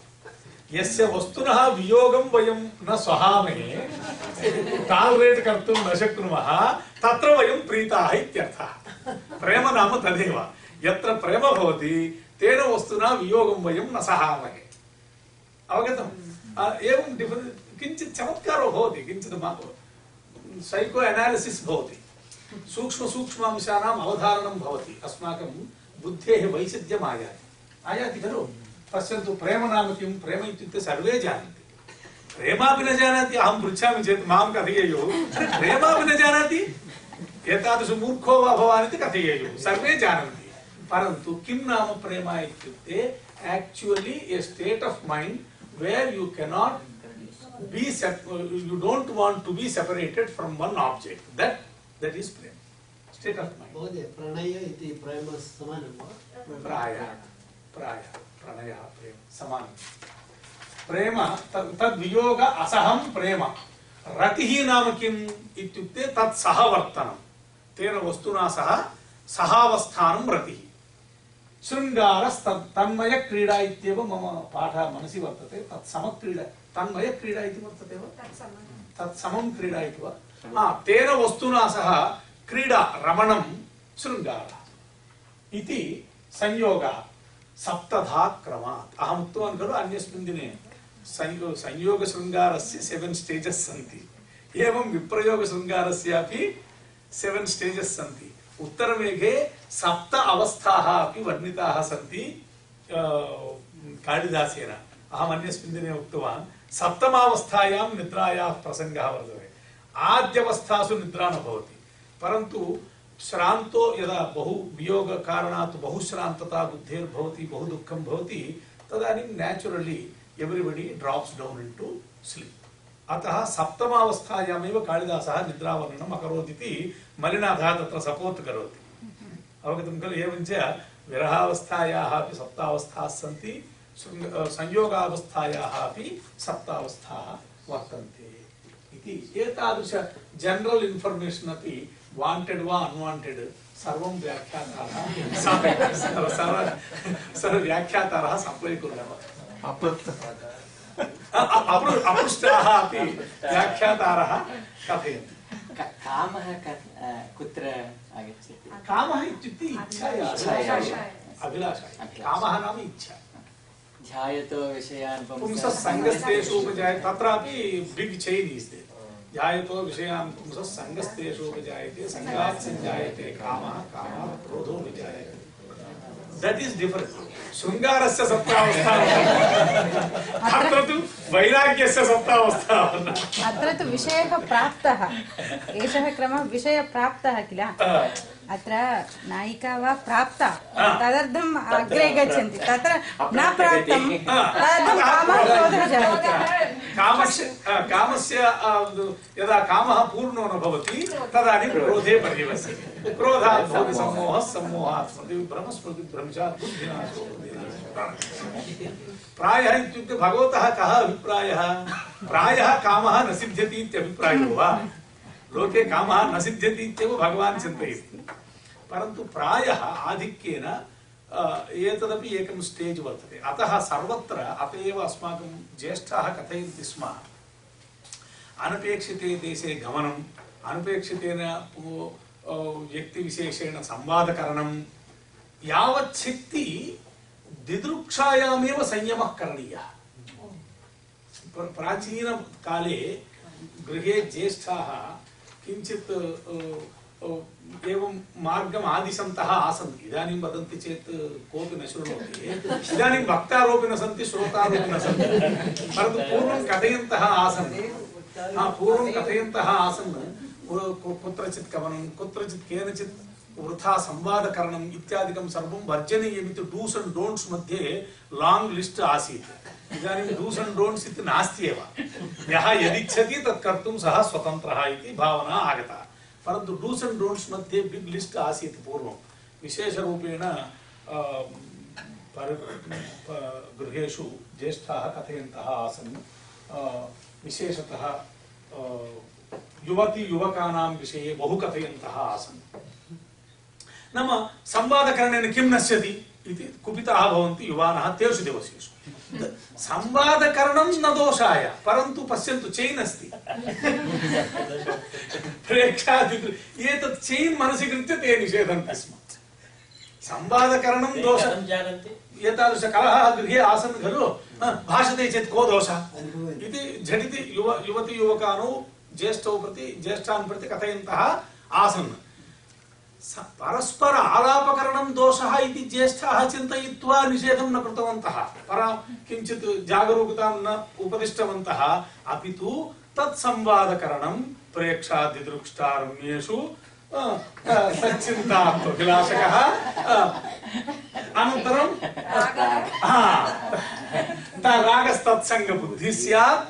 यस्य वस्तुनः वियोगं वयं न स्वहामहे टालरेट् कर्तुं न शक्नुमः तत्र वयं प्रीताः इत्यर्थः। प्रेम नाम तदेव। यत्र प्रेम भवति तेन वस्तुना वियोगं वयं न सहामहे। अवगतम्? आ, एवं डिफरेण्ट् किञ्चित् चमत्कारो भवति किञ्चित् सैको अनालिसिस् भवति। सूक्ष्म सूक्ष्मांशानाम् अवधारणं भवति। अस्माकं बुद्धेः वैशिष्ट्यम् आयाति आयाति खलु? पश्यन्तु प्रेम नाम किं प्रेम इत्युक्ते सर्वे जानन्ति। प्रेमापि न जानाति अहं पृच्छामि चेत् माँ कथयेयुः। अरे प्रेमापि न जानाति एतादृशमूर्खो वा भवान् इति कथयेयुः। सर्वे जानन्ति। परन्तु किं नाम प्रेम इत्युक्ते, actually a state of mind where you be sep- you don't want to be separated from one object that that is prem state of mind महोदय प्रणय इति प्रेम समानं वा प्राय प्राय प्रणयः प्रेम समानं प्रेम तद् तद्वियोग असहं प्रेम रतिः नाम किम् इत्युक्ते तत् सहवर्तनं तेन वस्तुना सह सहावस्थानं रतिः शृङ्गारस्तत् तन्मयक्रीडा इत्येव मम पाठः मनसि वर्तते तत् समक्रीडा तन्मयक्रीडा इति वर्तते वा तत् समं क्रीडा इति वा हा तेन वस्तुना सह क्रीडा रमणं शृङ्गारः इति संयोगः सप्तधा क्रमात् अहम् उक्तवान् खलु अन्यस्मिन् दिने संयो संयोगशृङ्गारस्य सेवेन् स्टेजस् सन्ति एवं विप्रयोगशृङ्गारस्यापि सेवेन् स्टेजस् सन्ति उत्तरमेघे सप्त अवस्थाः अपि वर्णिताः सन्ति कालिदासेन अहम् अन्यस्मिन् दिने उक्तवान् सप्तमावस्थायां निद्रायाः प्रसङ्गः वर्तते। आद्यवस्थासु निद्रा न भवति। परन्तु श्रान्तो यदा बहु वियोगकारणात् बहु श्रान्तता बुद्धेर्भवति, बहु दुःखं भवति, तदानीं naturally everybody drops down into sleep अतः सप्तमावस्थायामेव कालिदासः निद्रावर्णनम् अकरोत् इति मलिनाथः तत्र सपोर्ट् करोति। अवगतं खलु एवञ्च विरहावस्थायाः अपि सप्तावस्थाः सन्ति। संयोगावस्थायाः अपि सप्तावस्थाः वर्तन्ते इति। एतादृश जनरल् इन्फर्मेशन् अपि वाण्टेड् वा अन्वाण्टेड् सर्वं व्याख्यातारः सर्व सर्व सर्व व्याख्यातारः सप्लै कुर्वन्ति अपृ- अपृष्टाः अपि व्याख्यातारः कथयन्ति कामः कुत्र आगच्छति? कामः इत्युक्ते इच्छा। अभिलाषा अभिलाषा। कामः नाम इच्छा। ध्यायतो विषयान् पुंसः सङ्गस्तेषु उपजायते। तत्रापि बिग् चैन् इस् देर् ध्यायतो विषयान् पुंसः सङ्गस्तेषु उपजायते सङ्गात् सञ्जायते कामः कामात् क्रोधो विजायते। दट् इस् डिफरेण्ट् शृङ्गारस्य सप्तावस्था अत्र तु वैराग्यस्य सप्तावस्था अत्र तु विषयः प्राप्तः। एषः क्रमः विषयप्राप्तः किल? अत्र नायिका वा प्राप्ता तदर्थम् अग्रे गच्छन्ति। तत्र न प्राप्तं। तदर्थं कामः क्रोधः जायते कामस्य कामस्य यदा कामः पूर्णो न भवति तदानीं क्रोधे पर्यवस्यते क्रोधात् भवति सम्मोहः सम्मोहात् स्मृतिविभ्रमः स्मृतिभ्रंशात् बुद्धिनाशो बुद्धिनाशो प्रायः इत्युक्ते भगवतः कः अभिप्रायः? प्रायः कामः न सिद्ध्यति इत्यभिप्रायो वा? लोके कामः न सिद्ध्यति इत्येव भगवान् चिन्तयति परन्तु प्रायः आधिक्येन अ, एतदपि एकं स्टेज् वर्तते अतः सर्वत्र अत एव अस्माकं ज्येष्ठाः कथयन्ति स्म अनपेक्षिते देशे गमनम् अनपेक्षितेन पु- अ, व्यक्तिविशेषेण संवादकरणं यावत् शक्ति दिदृक्षायामेव संयमः करणीयः प्र- प्राचीनकाले गृहे ज्येष्ठाः किञ्चित् एवं मार्गम् आदिशन्तः आसन्। इदानीं वदन्ति चेत्, कोऽपि न शृणोति। इदानीं वक्तारोपि न सन्ति, श्रोतारोपि न सन्ति। परन्तु पूर्वं कथयन्तः आसन्। पूर्वं कथयन्तः आसन्। कुत्रचित् गमनं कुत्रचित् केनचित् वृथा संवादकरणम् इत्यादिकं सर्वं वर्जनीयमिति डूस् अण्ड् डोण्ट्स् मध्ये लाङ्ग् लिस्ट् आसीत्। इदानीं डूस् अण्ड् डोण्ट्स् इति नास्ति एव। यः यदिच्छति तत् कर्तुं सः स्वतन्त्रः इति भावना आगता। परन्तु डूस् अण्ड् डोण्ट्स् मध्ये बिग् लिस्ट् आसीत् पूर्वं। विशेषरूपेण गृहेषु ज्येष्ठाः कथयन्तः आसन्। विशेषतः अ, युवकानां विषये बहु कथयन्तः आसन्। नाम संवादकरणेन किं नश्यति इति कुपिताः भवन्ति युवानः तेषु दिवसेषु। संवादकरणं न दोषाय परन्तु पश्यन्तु चैन् अस्ति प्रेक्षादि एतत् चैन् मनसि कृत्य ते निषेधन्ति स्म संवादकरणं दोष कथं जानन्ति एतादृशकलहः गृहे आसन् खलु हा, भाषते चेत् को दोषः इति झटिति युव युवति युवकानौ ज्येष्ठौ प्रति ज्येष्ठान् प्रति कथयन्तः आसन् स- परस्पर आलापकरणं दोषः इति ज्येष्ठाः चिन्तयित्वा निषेधं न कृतवन्तः पर किञ्चित् जागरूकतां न उपदिष्टवन्तः अपि तु तत् संवादकरणं प्रेक्षादिदृष्टारम्येषु अ, अ, सच्चिन्तात्मविलासकः अ, अनन्तरं हा, ता रागस्तत्सङ्गबुद्धिः स्यात्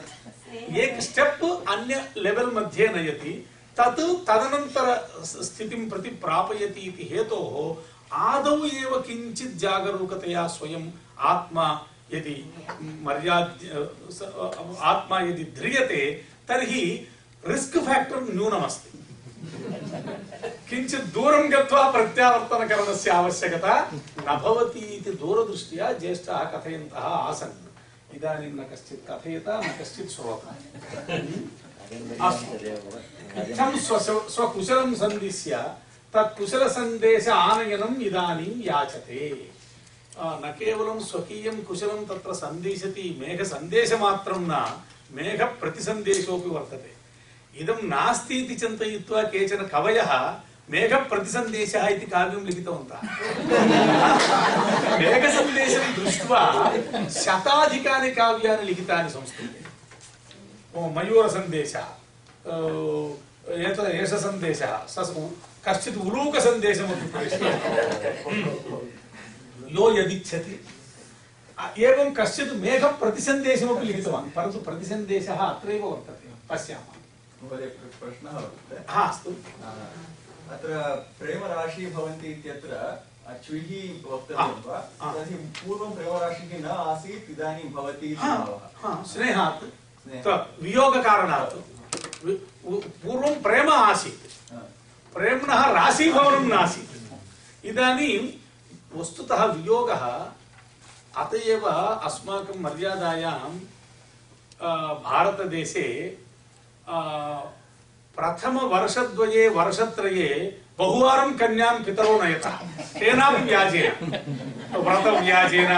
तत् तदनन्तर स्थितिं प्रति प्रापयति इति हेतोः आदौ एव किञ्चित् जागरूकतया स्वयम् आत्मा यदि मर्याद्य स- आत्मा यदि ध्रियते तर्हि रिस्क् फेक्टर् न्यूनमस्ति। किञ्चित् दूरं गत्वा प्रत्यावर्तनकरणस्य आवश्यकता न भवति इति दूरदृष्ट्या ज्येष्ठाः कथयन्तः आसन्। इदानीं न कश्चित् कथयता न कश्चित् श्रोता। इत्थं स्व स्वकुशलं सन्दिश्य तत् कुशलसन्देश आनयनम् इदानीं याचते आ, न केवलं स्वकीयं कुशलं तत्र सन्दिशति मेघसन्देशमात्रं न मेघप्रतिसन्देशोऽपि वर्तते इदं नास्ति इति चिन्तयित्वा केचन कवयः मेघप्रतिसन्देशः इति काव्यं लिखितवन्तः मेघसन्देशं दृष्ट्वा शताधिकानि काव्यानि लिखितानि संस्कृते ओ, मयूरसन्देशः ओ, एत एष सन्देशः स कश्चित् उलूकसन्देशमपि प्रेषितवान् यो यदिच्छति एवं कश्चित् मेघप्रतिसन्देशमपि लिखितवान् परन्तु प्रतिसन्देशः अत्रैव वर्तते पश्यामः महोदय प्रश्नः वर्तते हा अस्तु अत्र प्रेमराशिः भवन्ति इत्यत्र अच्युः वक्तव्यं वा। तर्हि पूर्वं प्रेमराशिः न आसीत् इदानीं भवति स्नेहात्। वियोगकारणात् पूर्वं प्रेम आसीत्। हा, प्रेम्णः राशीभवनं नासीत्। इदानीं वस्तुतः वियोगः अत एव अस्माकं मर्यादायां आ, भारतदेशे प्रथमवर्षद्वये वर्षत्रये बहुवारं कन्यां पितरो नयतः। केनापि व्याजेन। व्रतव्याजेन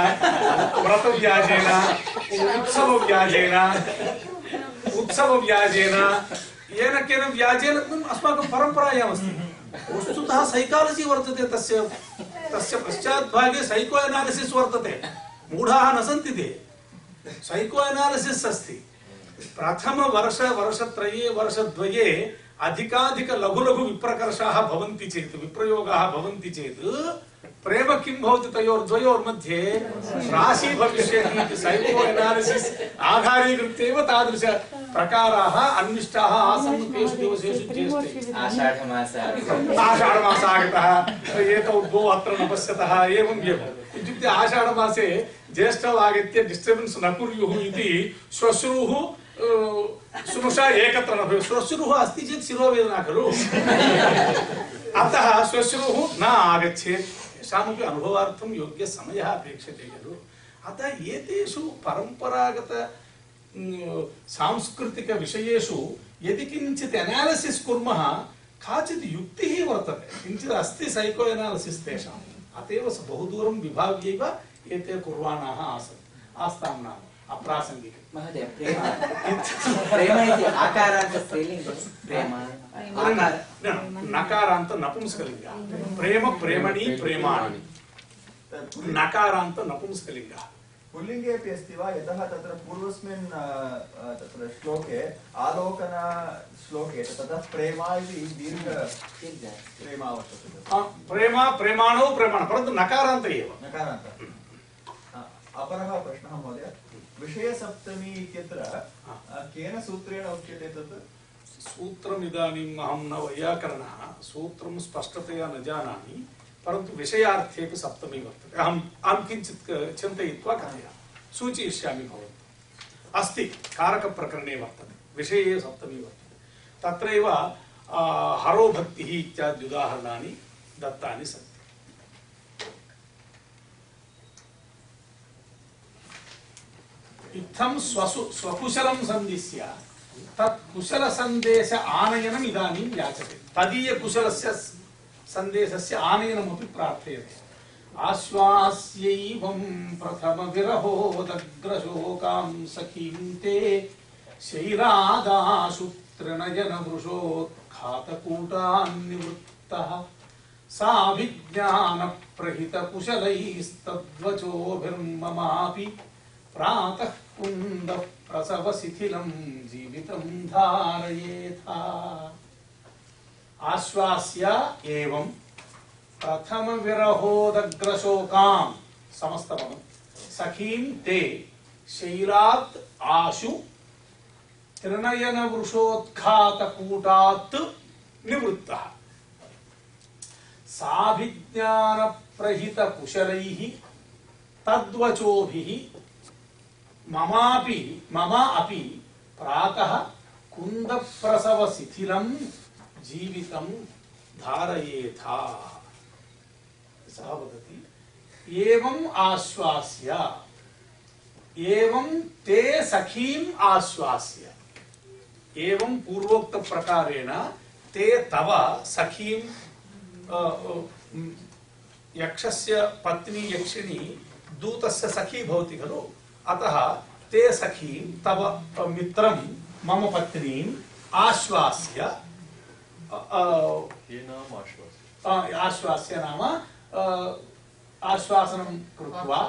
व्रतव्याजेन उत्सवव्याजेन। उत्सवव्याजेन येन केन व्याजेन अस्माकं परम्परायामस्ति। वस्तुतः सैकालजि वर्तते तस्य तस्य पश्चाद्भागे सैको एनालिसिस् वर्तते। मूढाः न सन्ति ते। सैको एनालिसिस् अस्ति प्रथमवर्ष वर्षत्रये, वर्षद्वये अधिकाधिक लघु लघु विप्रकर्षाः भवन्ति चेत्, विप्रयोगाः भवन्ति चेत् प्रेम किं भवति तयोर्द्वयोर्मध्ये राशि भविष्यति इति सैको एनालिसिस् आधारीकृत्यैव तादृश प्रकाराः अन्विष्टाः आसन् तेषु दिवसेषु आषाढमास आषाढमास आगतः एतौ द्वौ अत्र न पश्यतः एवम् एवम् इत्युक्ते आषाढमासे ज्येष्ठौ आगत्य डिस्टर्बेन्स् न कुर्युः इति श्वश्रूः श्रुषा एकत्र न भवेत्। श्वश्रुः अस्ति चेत् शिरोवेदना खलु। अतः श्वश्रुः न आगच्छेत्। तेषामपि अनुभवार्थं योग्यसमयः अपेक्षते खलु अतः एतेषु परम्परागत म्, सांस्कृतिकविषयेषु यदि किञ्चित् एनालिसिस् कुर्मः काचित् युक्तिः वर्तते किञ्चित् अस्ति सैको एनालिसिस् तेषाम् अत एव स बहु दूरं विभाव्यैव एते कुर्वाणाः आसन् आस्तां नाम अप्रासङ्गिकम् महोदय प्रेम प्रेम इति आकारान्त स्त्रीलिङ्गे प्रेम आकार न- नकारान्त नपुंसकलिङ्गः प्रेम प्रेमणि प्रेमाणि तत् नकारान्त नपुंसकलिङ्गः पुल्लिङ्गे अपि अस्ति वा यतः तत्र पूर्वस्मिन् अ, अ, तत्र श्लोके आलोकन श्लोके ततः प्रेमा इति दीर्घ दीर्घ प्रेमा वर्तते आ, प्रेम प्रेमाणौ प्रेमाण परन्तु नकारान्त एव नकारान्त अ, अपरः प्रश्नः महोदय विषयसप्तमी इत्यत्र केन सूत्रेण उच्यते तत्? सूत्रमिदानीम् अहं न वैयाकरणः सूत्रं स्पष्टतया न जानामि परन्तु विषयार्थेपि सप्तमी वर्तते। अहम् अहं किञ्चित् चिन्तयित्वा कथयामि। सूचयिष्यामि भवन्तु अस्ति कारकप्रकरणे वर्तते। विषये सप्तमी वर्तते। तत्रैव हरो भक्तिः इत्याद्युदाहरणानि दत्तानि सन्ति। इत्थं स्वसु, स्वकुशलं सन्दिश्य तत् कुशलसन्देश आनयनम् इदानीं याचते। तदीयकुशलस्य सन्देशस्य आनयनमपि प्रार्थयते। आश्वास्यैवं प्रथमविरहोदग्रशोकां सखीं ते शैरादाशु सा विज्ञानप्रहितकुशलैस्तद्वचोभिर्ममापि प्रातः कुन्दः प्रसवशिथिलं जीवितं धारयेथा। आश्वास्य एवं प्रथमविरहोदग्रशोकां समस्तपदं सखीं ते शैलात् आशु तृणयनवृषोत्खातकूटात् निवृत्तः। साभिज्ञानप्रहितकुशलैः, तद्वचोभिः ममापि मम अपि प्रातः कुन्दप्रसवशिथिलं जीवितं धारयेथा। सः वदति एवम् आश्वास्य एवं ते सखीम् आश्वास्य। एवं पूर्वोक्त प्रकारेण ते तव सखीं अ, अ, म, यक्षस्य पत्नी यक्षिणी दूतस्य सखी भवति खलु? अतः ते सखीं तव मित्रं मम पत्नीम् आश्वास्य आश्वास्य। नाम आश्वासनं कृत्वा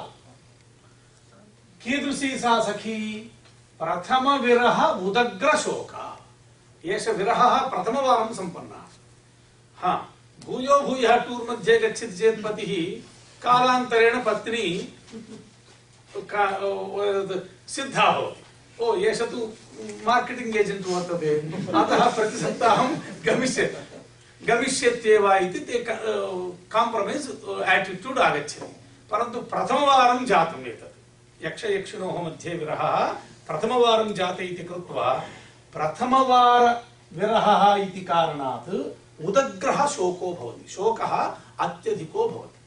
कीदृशी सा सखी? प्रथमविरह उदग्रशोक। एष विरहः प्रथमवारं सम्पन्नः। हा भूयो भूयः टूर् मध्ये गच्छति चेत् पतिः कालान्तरेण पत्नी सिद्धा भवति ओ एष तु मार्केटिङ्ग् एजेण्ट् वर्तते अतः प्रतिसप्ताहं गमिष्यति गमिष्यत्येव इति ते काम्प्रमैस् एटिट्यूड् आगच्छति। परन्तु प्रथमवारं जातम् एतत्। यक्षयक्षिणोः मध्ये विरहः, प्रथमवारं जात इति कृत्वा प्रथमवार विरहः इति कारणात् उदग्रः शोको भवति। शोकः अत्यधिको भवति।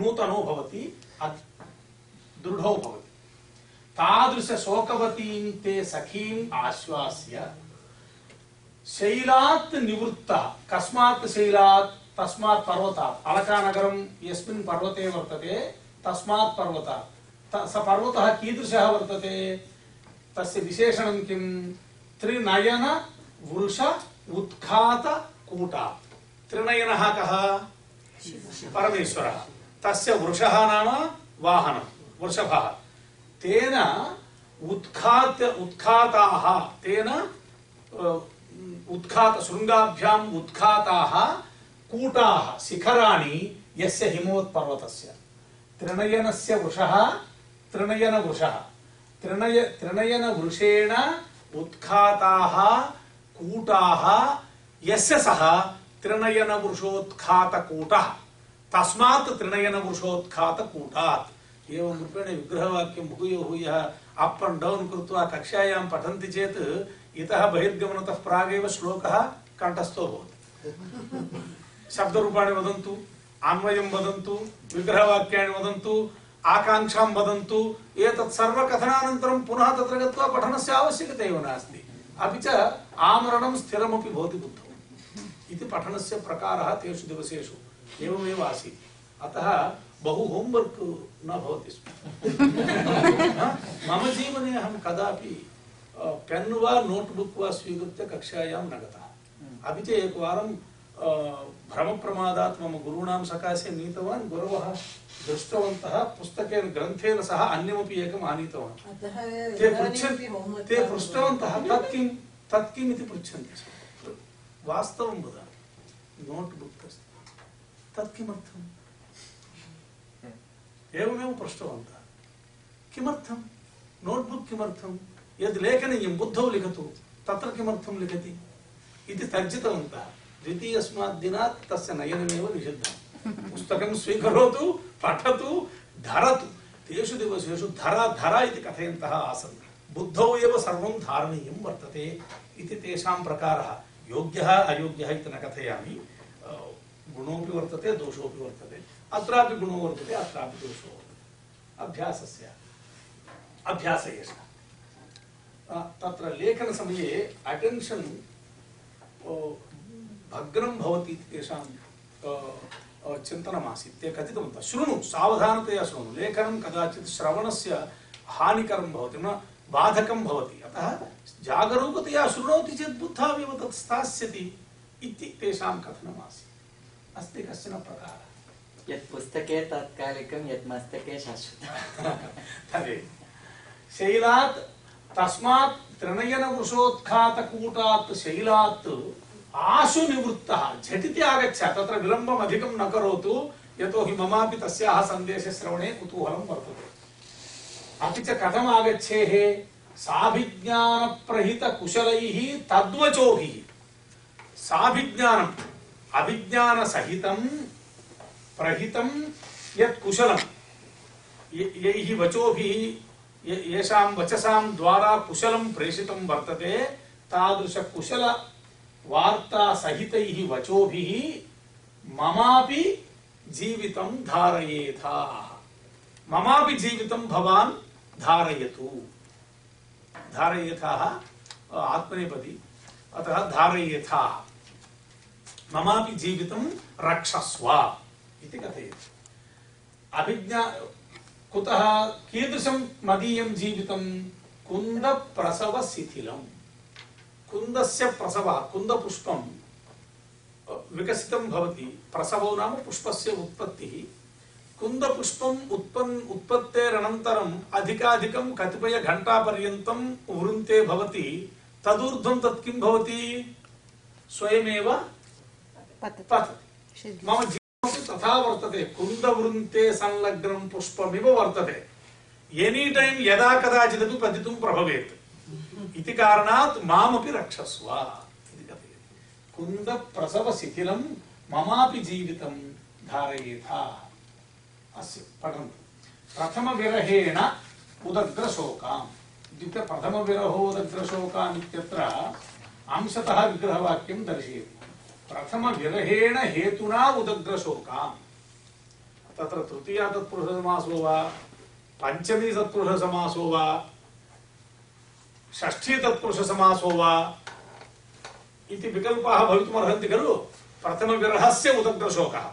नूतनो भवति। दृढो भवति। तादृशशोकवतीं ते सखीम् आश्वास्य। शैलात् निवृत्तः कस्मात् शैलात् तस्मात् पर्वतात्। अलकानगरं यस्मिन् पर्वते वर्तते तस्मात् पर्वतात्। स पर्वतः कीदृशः वर्तते? तस्य विशेषणं किं त्रिनयन वृष उत्खात कूटात्। त्रिनयनः कः? परमेश्वरः। तस्य वृषः नाम वाहनं वृषभः। तेन उत्खात उत्खाताः तेन उत्खात शृङ्गाभ्याम् उत्खाताः कूटाः, शिखराणि, यस्य हिमोत्पर्वतस्य। त्रिनयनस्य वृषः, त्रिनयनवृषः। त्रिनय, त्रिनयनवृषेण उत्खाताः कूटाः, यस्य सः त्रिनयनवृषोत्खातकूटः तस्मात् त्रिनयनवृषोत्खातकूटात् एवं रूपेण विग्रहवाक्यं भूयो भूयः अप् अण्ड् डौन् कृत्वा कक्षायां पठन्ति चेत् इतः बहिर्गमनतः प्रागेव श्लोकः कण्ठस्थो भवति शब्दरूपाणि वदन्तु अन्वयं वदन्तु विग्रहवाक्यानि वदन्तु आकाङ्क्षां वदन्तु एतत् सर्वकथनानन्तरं पुनः तत्र गत्वा पठनस्य आवश्यकता एव नास्ति अपि च आमरणं स्थिरमपि भवति बुद्धौ इति पठनस्य प्रकारः तेषु दिवसेषु एवमेव आसीत् अतः बहु होम्वर्क् न भवति स्म। मम जीवने अहं कदापि पेन् वा नोट्बुक् वा स्वीकृत्य कक्षायां न गतः। अपि च एकवारं भ्रमप्रमादात् मम गुरूणां सकाशे नीतवान् गुरवः दृष्टवन्तः पुस्तकेन ग्रन्थेन सह अन्यमपि एकम् आनीतवान्। ते पृच्छन् ते पृष्टवन्तः तत् किं तत् किम् इति पृच्छन्ति। स्म वास्तवं वदामि नोट्बुक् अस्ति। तत् किमर्थम् एवमेव पृष्टवन्तः किमर्थं? नोट्बुक् किमर्थं? यद् लेखनीयं, बुद्धौ लिखतु, तत्र किमर्थं लिखति? इति तर्जितवन्तः। द्वितीयस्मात् दिनात् तस्य नयनमेव निषिद्धम् पुस्तकं स्वीकरोतु, पठतु, धरतु। तेषु दिवसेषु धरा धरा इति कथयन्तः आसन्। बुद्धौ एव सर्वं धारणीयं वर्तते इति तेषां प्रकारः। योग्यः, अयोग्यः इति न कथयामि। गुणोऽपि वर्तते, दोषोऽपि वर्तते। अत्रापि गुणो वर्तते, अत्रापि दोषो अभ्यासस्य। अभ्यास एषः तत्र लेखनसमये अटेन्शन् भग्नं भवति इति तेषां चिन्तनमासीत्। ते कथितवन्तः शृणु, सावधानतया शृणु। लेखनं कदाचित् श्रवणस्य हानिकरं भवति, न बाधकं भवति। अतः जागरूकतया शृणोति चेत् बुद्धावेव तत् स्थास्यति इति तेषां कथनमासीत्। अस्ति कश्चन प्रकारः। यत् पुस्तके तात्कालिकं यत् मस्तके शाश्वतम्। तदेव शैलात् तस्मात् त्रिनयनवृषोत्खातकूटात् शैलात् आशु निवृत्तः, झटिति आगच्छ, तत्र विलम्बम् अधिकं न करोतु, यतोहि ममापि तस्याः सन्देशश्रवणे कुतूहलं वर्तते। अपि च कथम् आगच्छेः? साभिज्ञानप्रहितकुशलैः तद्वचोभिः। साभिज्ञानम् अभिज्ञानसहितं प्रहितं यत् कुशलं ये- वचोभिः येषां वचसां द्वारा कुशलं प्रेषितं वर्तते। तादृशकुशल वार्तासहितैः वचोभिः ममापि जीवितं धारयेथाः। ममापि जीवितं भवान् धारयतु। धारयेथाः आत्मनेपदी। अतः धारयेथाः। ममापि जीवितं रक्षस्व। इति कथयति। अभिज्ञा कुतः कीदृशं मदीयं जीवितं? कुन्दप्रसवशिथिलं। कुन्दस्य प्रसवः कुन्दपुष्पं विकसितं भवति। प्रसवो नाम पुष्पस्य उत्पत्तिः। कुन्दपुष्पम् उत्पन् उत्पत्तेरनन्तरम् अधिकाधिकं कतिपयघण्टापर्यन्तं वृन्ते भवति। तदूर्ध्वं तत् किं भवति? स्वयमेव पतति। पतति मम जीवनमपि तथा वर्तते कुन्दवृन्ते संलग्नं पुष्पमिव वर्तते एनी टैम् यदा कदाचिदपि पतितुं प्रभवेत् इति कारणात् मामपि रक्षस्व इति कथयति कुन्दप्रसवशिथिलं ममापि जीवितं धारयेथा अस्य पठन्तु प्रथमविरहेण उदग्रशोकाम् इत्युक्ते प्रथमविरहो उदग्रशोकाम् इत्यत्र अंशतः विग्रहवाक्यं दर्शयति प्रथमविरहेण हेतुना उदग्रशोकाम्। तत्र तृतीया तत्पुरुषसमासो वा, पञ्चमी तत्पुरुषसमासो वा, षष्ठी तत्पुरुषसमासो वा इति विकल्पाः भवितुमर्हन्ति खलु? प्रथमविरहस्य उदग्रशोकः।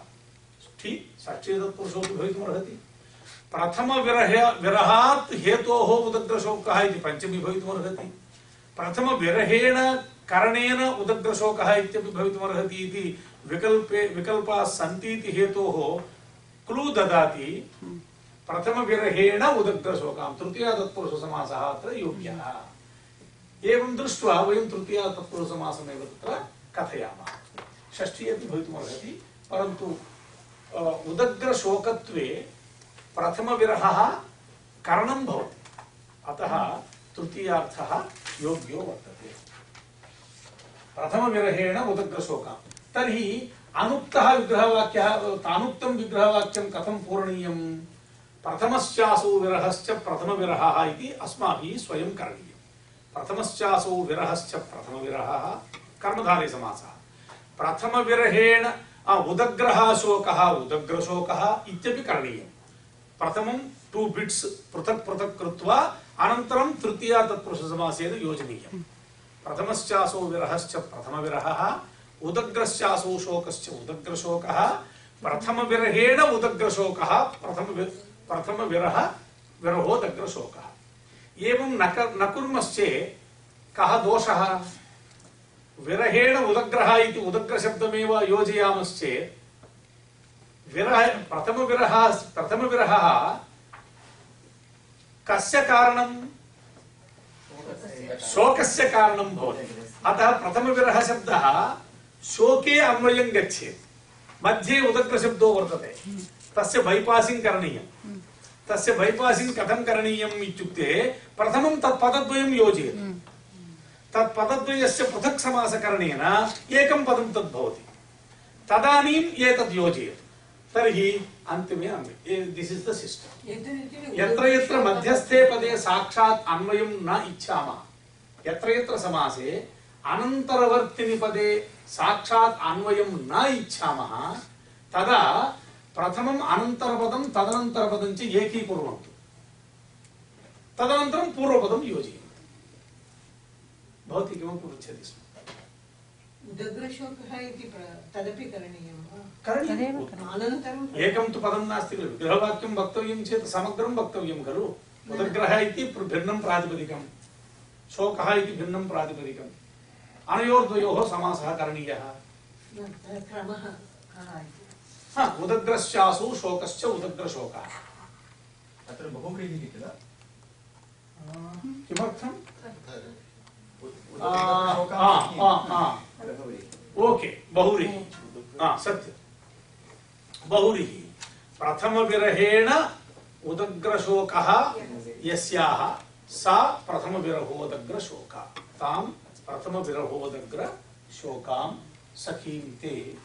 ठी षष्ठी तत्पुरुषोऽपि भवितुमर्हति। प्रथमविरह, विरहात् हेतोः उदग्रशोकः इति पञ्चमी भवितुमर्हति। प्रथमविरहेण करणेन उदग्रशोकः इत्यपि भवितुमर्हति इति विकल्पे विकल्पाः सन्ति इति हेतोः क्लू ददाति। प्रथमविरहेण उदग्रशोकां तृतीया तत्पुरुषसमासः अत्र योग्यः। एवं दृष्ट्वा वयं तृतीया तत्पुरुषसमासमेव तत्र कथयामः। षष्ठी अपि भवितुमर्हति परन्तु उदग्रशोकत्वे प्रथमविरहः करणं भवति। अतः तृतीयार्थः योग्यो वर्तते। प्रथमविरहेण उदग्रशोकः तर्हि अनुक्तः विग्रहवाक्यः अनुक्तं विग्रहवाक्यं कथं पूरणीयं प्रथमश्चासौ विरहश्च प्रथमविरहः इति अस्माभिः स्वयं करणीयम्। प्रथमश्चासौ विरहश्च प्रथमविरहः कर्मधारे समासः। प्रथमविरहेण आ, उदग्रः शोकः उदग्रशोकः इत्यपि करणीयम्। प्रथमं टु बिट्स् पृथक् पृथक् कृत्वा अनन्तरं तृतीया तत्पुरुषसमासेन योजनीयम्। प्रथमश्चासौ विरहश्च प्रथमविरहः उदग्रश्चासौ शोकश्च उदग्रशोकः, प्रथमविरहेण उदग्रशोकः प्रथम प्रथमविरह, विरहोदग्रशोकः। एवं न न कः दोषः? विरहेण उदग्रः इति उदग्रशब्दमेव योजयामश्चेत् विरह, प्रथमविरहः प्रथमविरहः कस्य कारणं शोकस्य कारणं भवति। अतः प्रथमविरहशब्दः शोके अन्वयं गच्छेत्। मध्ये उदग्रशब्दो वर्तते। तस्य बैपासिङ्ग् करणीयं तस्य बैपासिङ्ग् कथं करणीयम् इत्युक्ते प्रथमं तत् पदद्वयं योजयतु। तत् पदद्वयस्य पृथक् समासकरणेन एकं पदं तद् भवति तदानीम् एतत् योजयतु। तर्हि अन्तिमे दिस् इस् द सिस्टम् यत्र यत्र मध्यस्थे पदे साक्षात् अन्वयं न इच्छामः। यत्र यत्र समासे अनन्तरवर्तिनि पदे साक्षात् अन्वयं न इच्छामः तदा प्रथमम् अनन्तरपदं तदनन्तरपदं च एकीकुर्वन्तु। तदनन्तरं पूर्वपदं योजयन्तु। भवती किमपि पृच्छति स्म? उदग्रशोकः इति प्र- तदपि करणीयं वा करणीयम्। तदेव अनन्तरं एकं तु पदं नास्ति खलु। गृहवाक्यं वक्तव्यं चेत् समग्रं वक्तव्यं खलु। उदग्रहः इति भिन्नं प्रातिपदिकं शोकः इति भिन्नं प्रातिपदिकम्। अनयोर्द्वयोः समासः करणीयः। हा उदग्रश्चासु शोकश्च उदग्रशोकः। अत्र बहुव्रीहिः किल किमर्थम्? आ, बहुव्रीहि। ओके बहुरिः। प्रथमविरहेण उदग्रशोकः यस्याः। सा प्रथमविरहोदग्रशोका। तां प्रथमविरहोदग्रशोकां सखीं ते।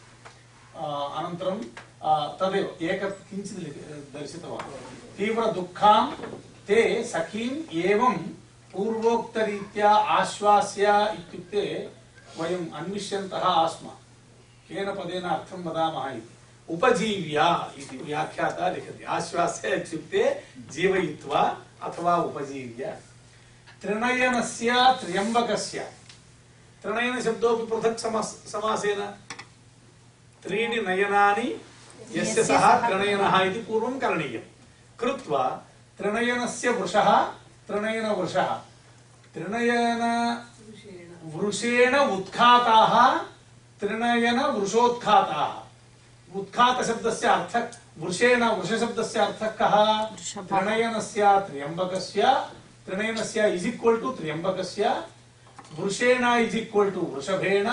अनन्तरं तदेव, एक किञ्चित् दर्शितवान्। तीव्रदुःखां ते सखीम् एवं पूर्वोक्तरीत्या आश्वास्य इत्युक्ते वयम् अन्विष्यन्तः आस्म। केन पदेन अर्थं वदामः इति। उपजीव्या इति व्याख्याता लिखति। आश्वास्य इत्युक्ते जीवयित्वा अथवा उपजीव्य। त्रिनयनस्य त्र्यम्बकस्य। त्रिनयनशब्दोऽपि पृथक् समस् समासेन। त्रीणि नयनानि यस्य सः त्रिनयनः इति पूर्वं करणीयं। कृत्वा त्रिनयनस्य वृषः त्रिनयनवृषः। त्रिनयन वृषेण। उत्खाताः त्रिनयन वृषोत्खाताः उत्खातशब्दस्य अर्थः वृषेण वृषशब्दस्य अर्थः कः वृषभः। त्रिनयनस्य त्र्यम्बकस्य त्रिनयनस्य इस् इक्वल् टु त्र्यम्बकस्य वृषेण इस् इक्वल् टु वृषभेण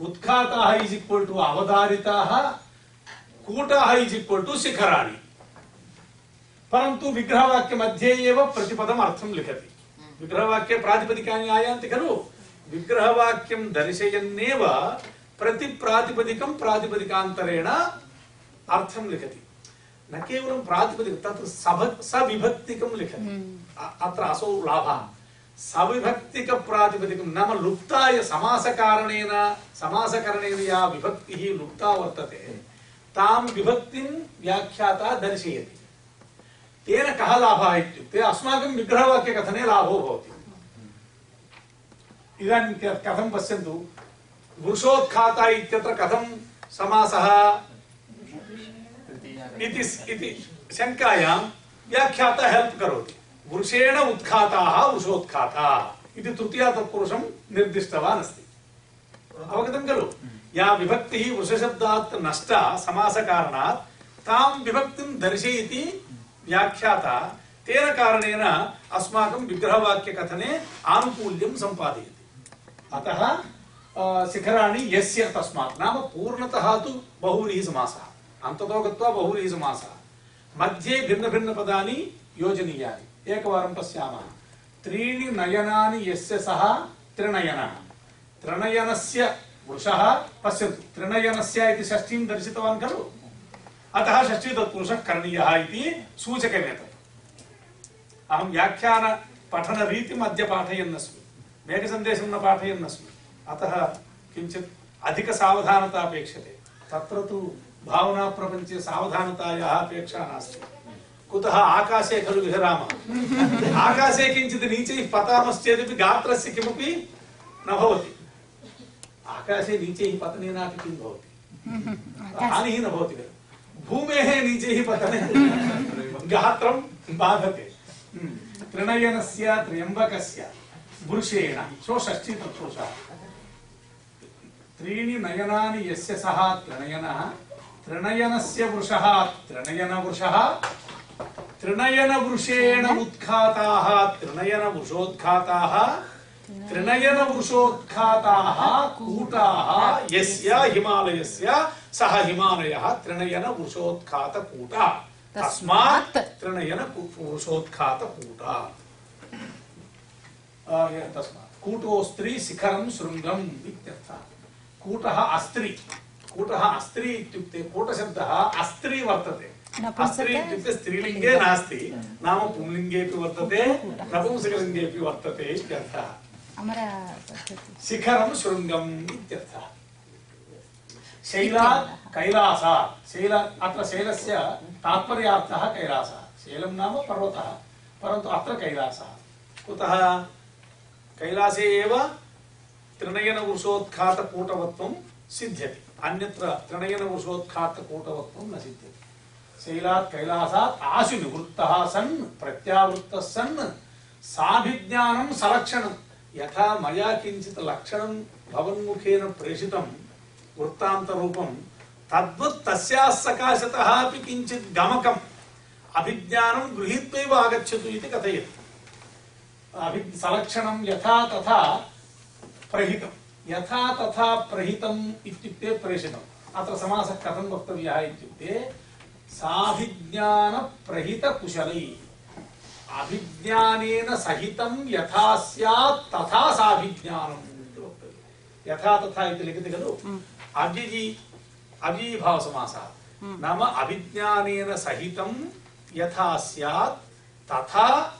उत्खाताः इस् इक्वल् टु अवधारिताः कूटाः इस् इक्वल् टु शिखराणि। परन्तु विग्रहवाक्यमध्ये एव प्रतिपदम् अर्थं लिखति। विग्रहवाक्ये प्रातिपदिकानि आयान्ति खलु। विग्रहवाक्यं दर्शयन्नेव प्रतिप्रातिपदिकं प्रातिपदिकान्तरेण अर्थं लिखति। न केवलं प्रातिपदिकं तत्र सभ सविभक्तिकं लिखति। अत्र असौ लाभः। सविभक्तिकप्रातिपदिकं नाम लुप्ताय समासकारणेन समासकरणेन या विभक्तिः लुप्ता वर्तते तां विभक्तिं व्याख्याता दर्शयति। तेन कः लाभः इत्युक्ते अस्माकं विग्रहवाक्यकथने लाभो भवति। इदानीं कथं पश्यन्तु वृषोत्खाता इत्यत्र कथं समासः? इति इति शङ्कायां व्याख्याता हेल्प् करोति। वृषेण उत्खाताः वृषोत्खाताः इति तृतीया तत्पुरुषं निर्दिष्टवान् अस्ति। अवगतं खलु? या विभक्तिः वृषशब्दात् नष्टा, समासकारणात् तां विभक्तिं दर्शयति व्याख्याता। तेन कारणेन अस्माकं विग्रहवाक्यकथने आनुकूल्यं सम्पादयति। अतः शिखराणि यस्य तस्मात्। नाम पूर्णतः तु बहुव्रीहि समासः अन्ततो गत्वा बहुव्रीहि समासः मध्ये भिन्नभिन्नपदानि योजनीयानि। एकवारं पश्यामः। त्रीणि नयनानि यस्य सः त्रिनयनः। त्रिनयनस्य वृषः पश्यन्तु। त्रिनयनस्य इति षष्ठीं दर्शितवान् खलु? अतः षष्ठी तत्पुरुषः करणीयः इति सूचकमेतत्। अहं व्याख्यानपठनरीतिम् अद्य पाठयन्नस्मि। मेघसन्देशं न पाठयन्नस्मि। अतः किञ्चित् अधिकसावधानता अपेक्षते। तत्र तु भावनाप्रपञ्चे सावधानतायाः अपेक्षा नास्ति। कुतः आकाशे खलु विहरामः? आकाशे किञ्चित् नीचैः पतामश्चेदपि गात्रस्य किमपि न भवति। आकाशे नीचैः पतनेनापि किं भवति? हानिः न भवति। खलु भूमेः नीचैः पतने गात्रं बाधते। त्रिणयनस्य त्र्यम्बकस्य वृषेण सो षष्ठीतत्पुरुषः त्रीणि नयनानि यस्य सः त्रिणयनः त्रिणयनस्य वृषः त्रिणयनवृषः त्रिणयनवृषेण उत्खाताः त्रिणयनवृषोत्खाताः त्रिणयनवृषोत्खाताः कूटाः? यस्य हिमालयस्य सः हिमालयः त्रिणयनवृषोत्खातकूटा तस्मात् त्रिणयनवृषोत्खातकूटा तस्मात्? कूटोस्त्री शिखरं शृङ्गम् इत्यर्थः। कूटः अस्त्री। कूटः अस्त्री इत्युक्ते कूटशब्दः अस्त्री वर्तते। अस्त्री इत्युक्ते स्त्रीलिङ्गे नास्ति। नाम पुंलिङ्गेऽपि वर्तते नपुंसकलिङ्गेऽपि वर्तते इत्यर्थः। शिखरं शृङ्गम् इत्यर्थः। शैलात् कैलासात् शैल अत्र शैलस्य तात्पर्यार्थः कैलासः। शैलं नाम पर्वतः। परन्तु अत्र कैलासः। कुतः? कैलासे एव त्रिणयनवृषोत्खातकूटवत्वं सिद्ध्यति अन्यत्र त्रिणयनवृषोत्खातकूटवत्वं न सिद्ध्यति शैलात् कैलासात् आशु निवृत्तः सन् प्रत्यावृत्तः सन् साभिज्ञानं सलक्षणं यथा मया किञ्चित् लक्षणं भवन्मुखेन प्रेषितं वृत्तान्तरूपं तद्वत् तस्याः सकाशतः अपि किञ्चित् गमकम् अभिज्ञानं गृहीत्वैव आगच्छतु इति कथयति अभि सलक्षणं यथा तथा प्रहितं यथा तथा प्रहितम् इत्युक्ते प्रेषितम्। अत्र समासः कथं वक्तव्यः इत्युक्ते साभिज्ञानप्रहितकुशलैः। अभिज्ञानेन सहितं यथा स्यात् तथा साभिज्ञानम् इति यथा तथा इति लिखति खलु? अव्ययी अव्ययीभावसमासः नाम अभिज्ञानेन सहितं यथा स्यात् तथा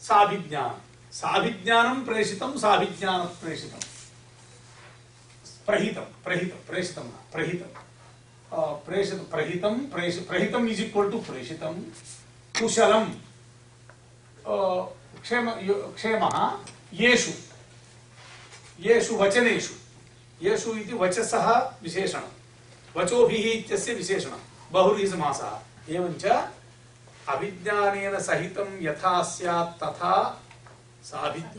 साभिज्ञानं साभिज्ञानं प्रेषितं साभिज्ञानं प्रेषितं। प्रहितं प्रहितं, प्रेषितं न, प्रहितं। प्रेषितं, प्रहितं, प्रेष, प्रहितम् इस् इक्वल् टु प्रेषितं। कुशलं क्षेम क्षेमः, येषु। येषु वचनेषु। येषु इति वचसः विशेषणं। वचोभिः इत्यस्य विशेषणं। बहुव्रीहिसमासः एवञ्च अभिज्ञानेन सहितं यथा स्यात् तथा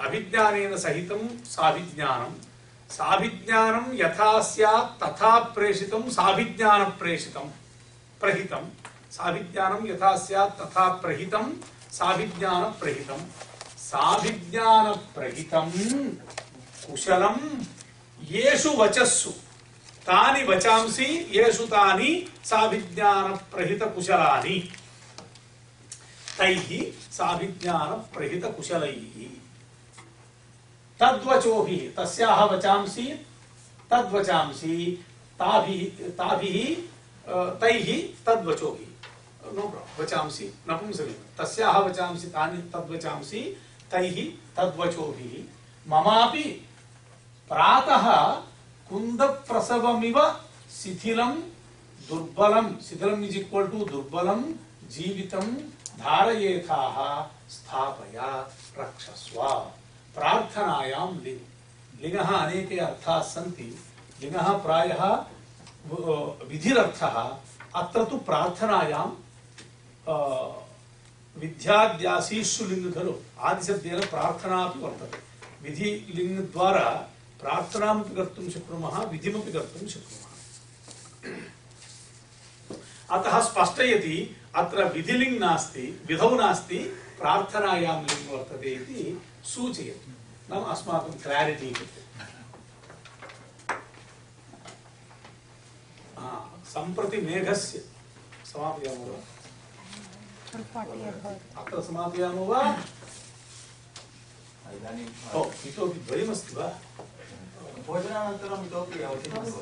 अभिज्ञानेन सहितं साभिज्ञानं। साभिज्ञानं यथा स्यात् तथा प्रेषितं साभिज्ञानप्रेषितं प्रहितं। साभिज्ञानं यथा स्यात् तथा प्रहितं साभिज्ञानप्रहितं साभिज्ञानप्रहितं कुशलं, येषु वचस्सु। तानि वचांसि, येषु तानि साभिज्ञानप्रहितकुशलानि तैः साभिज्ञानप्रहितकुशलैः तद्वचोभिः, तस्याः वचांसि, तद्वचांसि, ताभिः ताभिः तैः तद्वचोभिः। नो वचांसि, नपुंसकलिङ्गं। तस्याः वचांसि, तानि तद्वचांसि, तैः तद्वचोभिः। ममापि प्रातः कुन्दप्रसवमिव शिथिलं दुर्बलं। शिथिलम् इस् इक्वल् टु दुर्बलं जीवितं धारयेथाः स्थापय रक्षस्व। प्रार्थनायां लिङ्। लिङ्गः अनेके अर्थाः सन्ति। लिङ्गः प्रायः विधिरर्थः। अत्र तु प्रार्थनायां विद्याद्यासीषु लिङ्ग खलु। आदिशब्देन प्रार्थना अपि वर्तते। विधिलिङ्गद्वारा प्रार्थनामपि कर्तुं शक्नुमः, विधिमपि कर्तुं शक्नुमः। अतः स्पष्टयति अत्र विधिलिङ्ग् नास्ति विधौ नास्ति प्रार्थनायां लिङ्ग् वर्तते इति सूचयति नाम अस्माकं क्लारिटि कृते हा, सम्प्रति मेघस्य समापयामो वा अत्र समापयामो वा इदानीं ओ इतोपि द्वयमस्ति वा भोजनानन्तरम् इतोपि अवश्यं भवति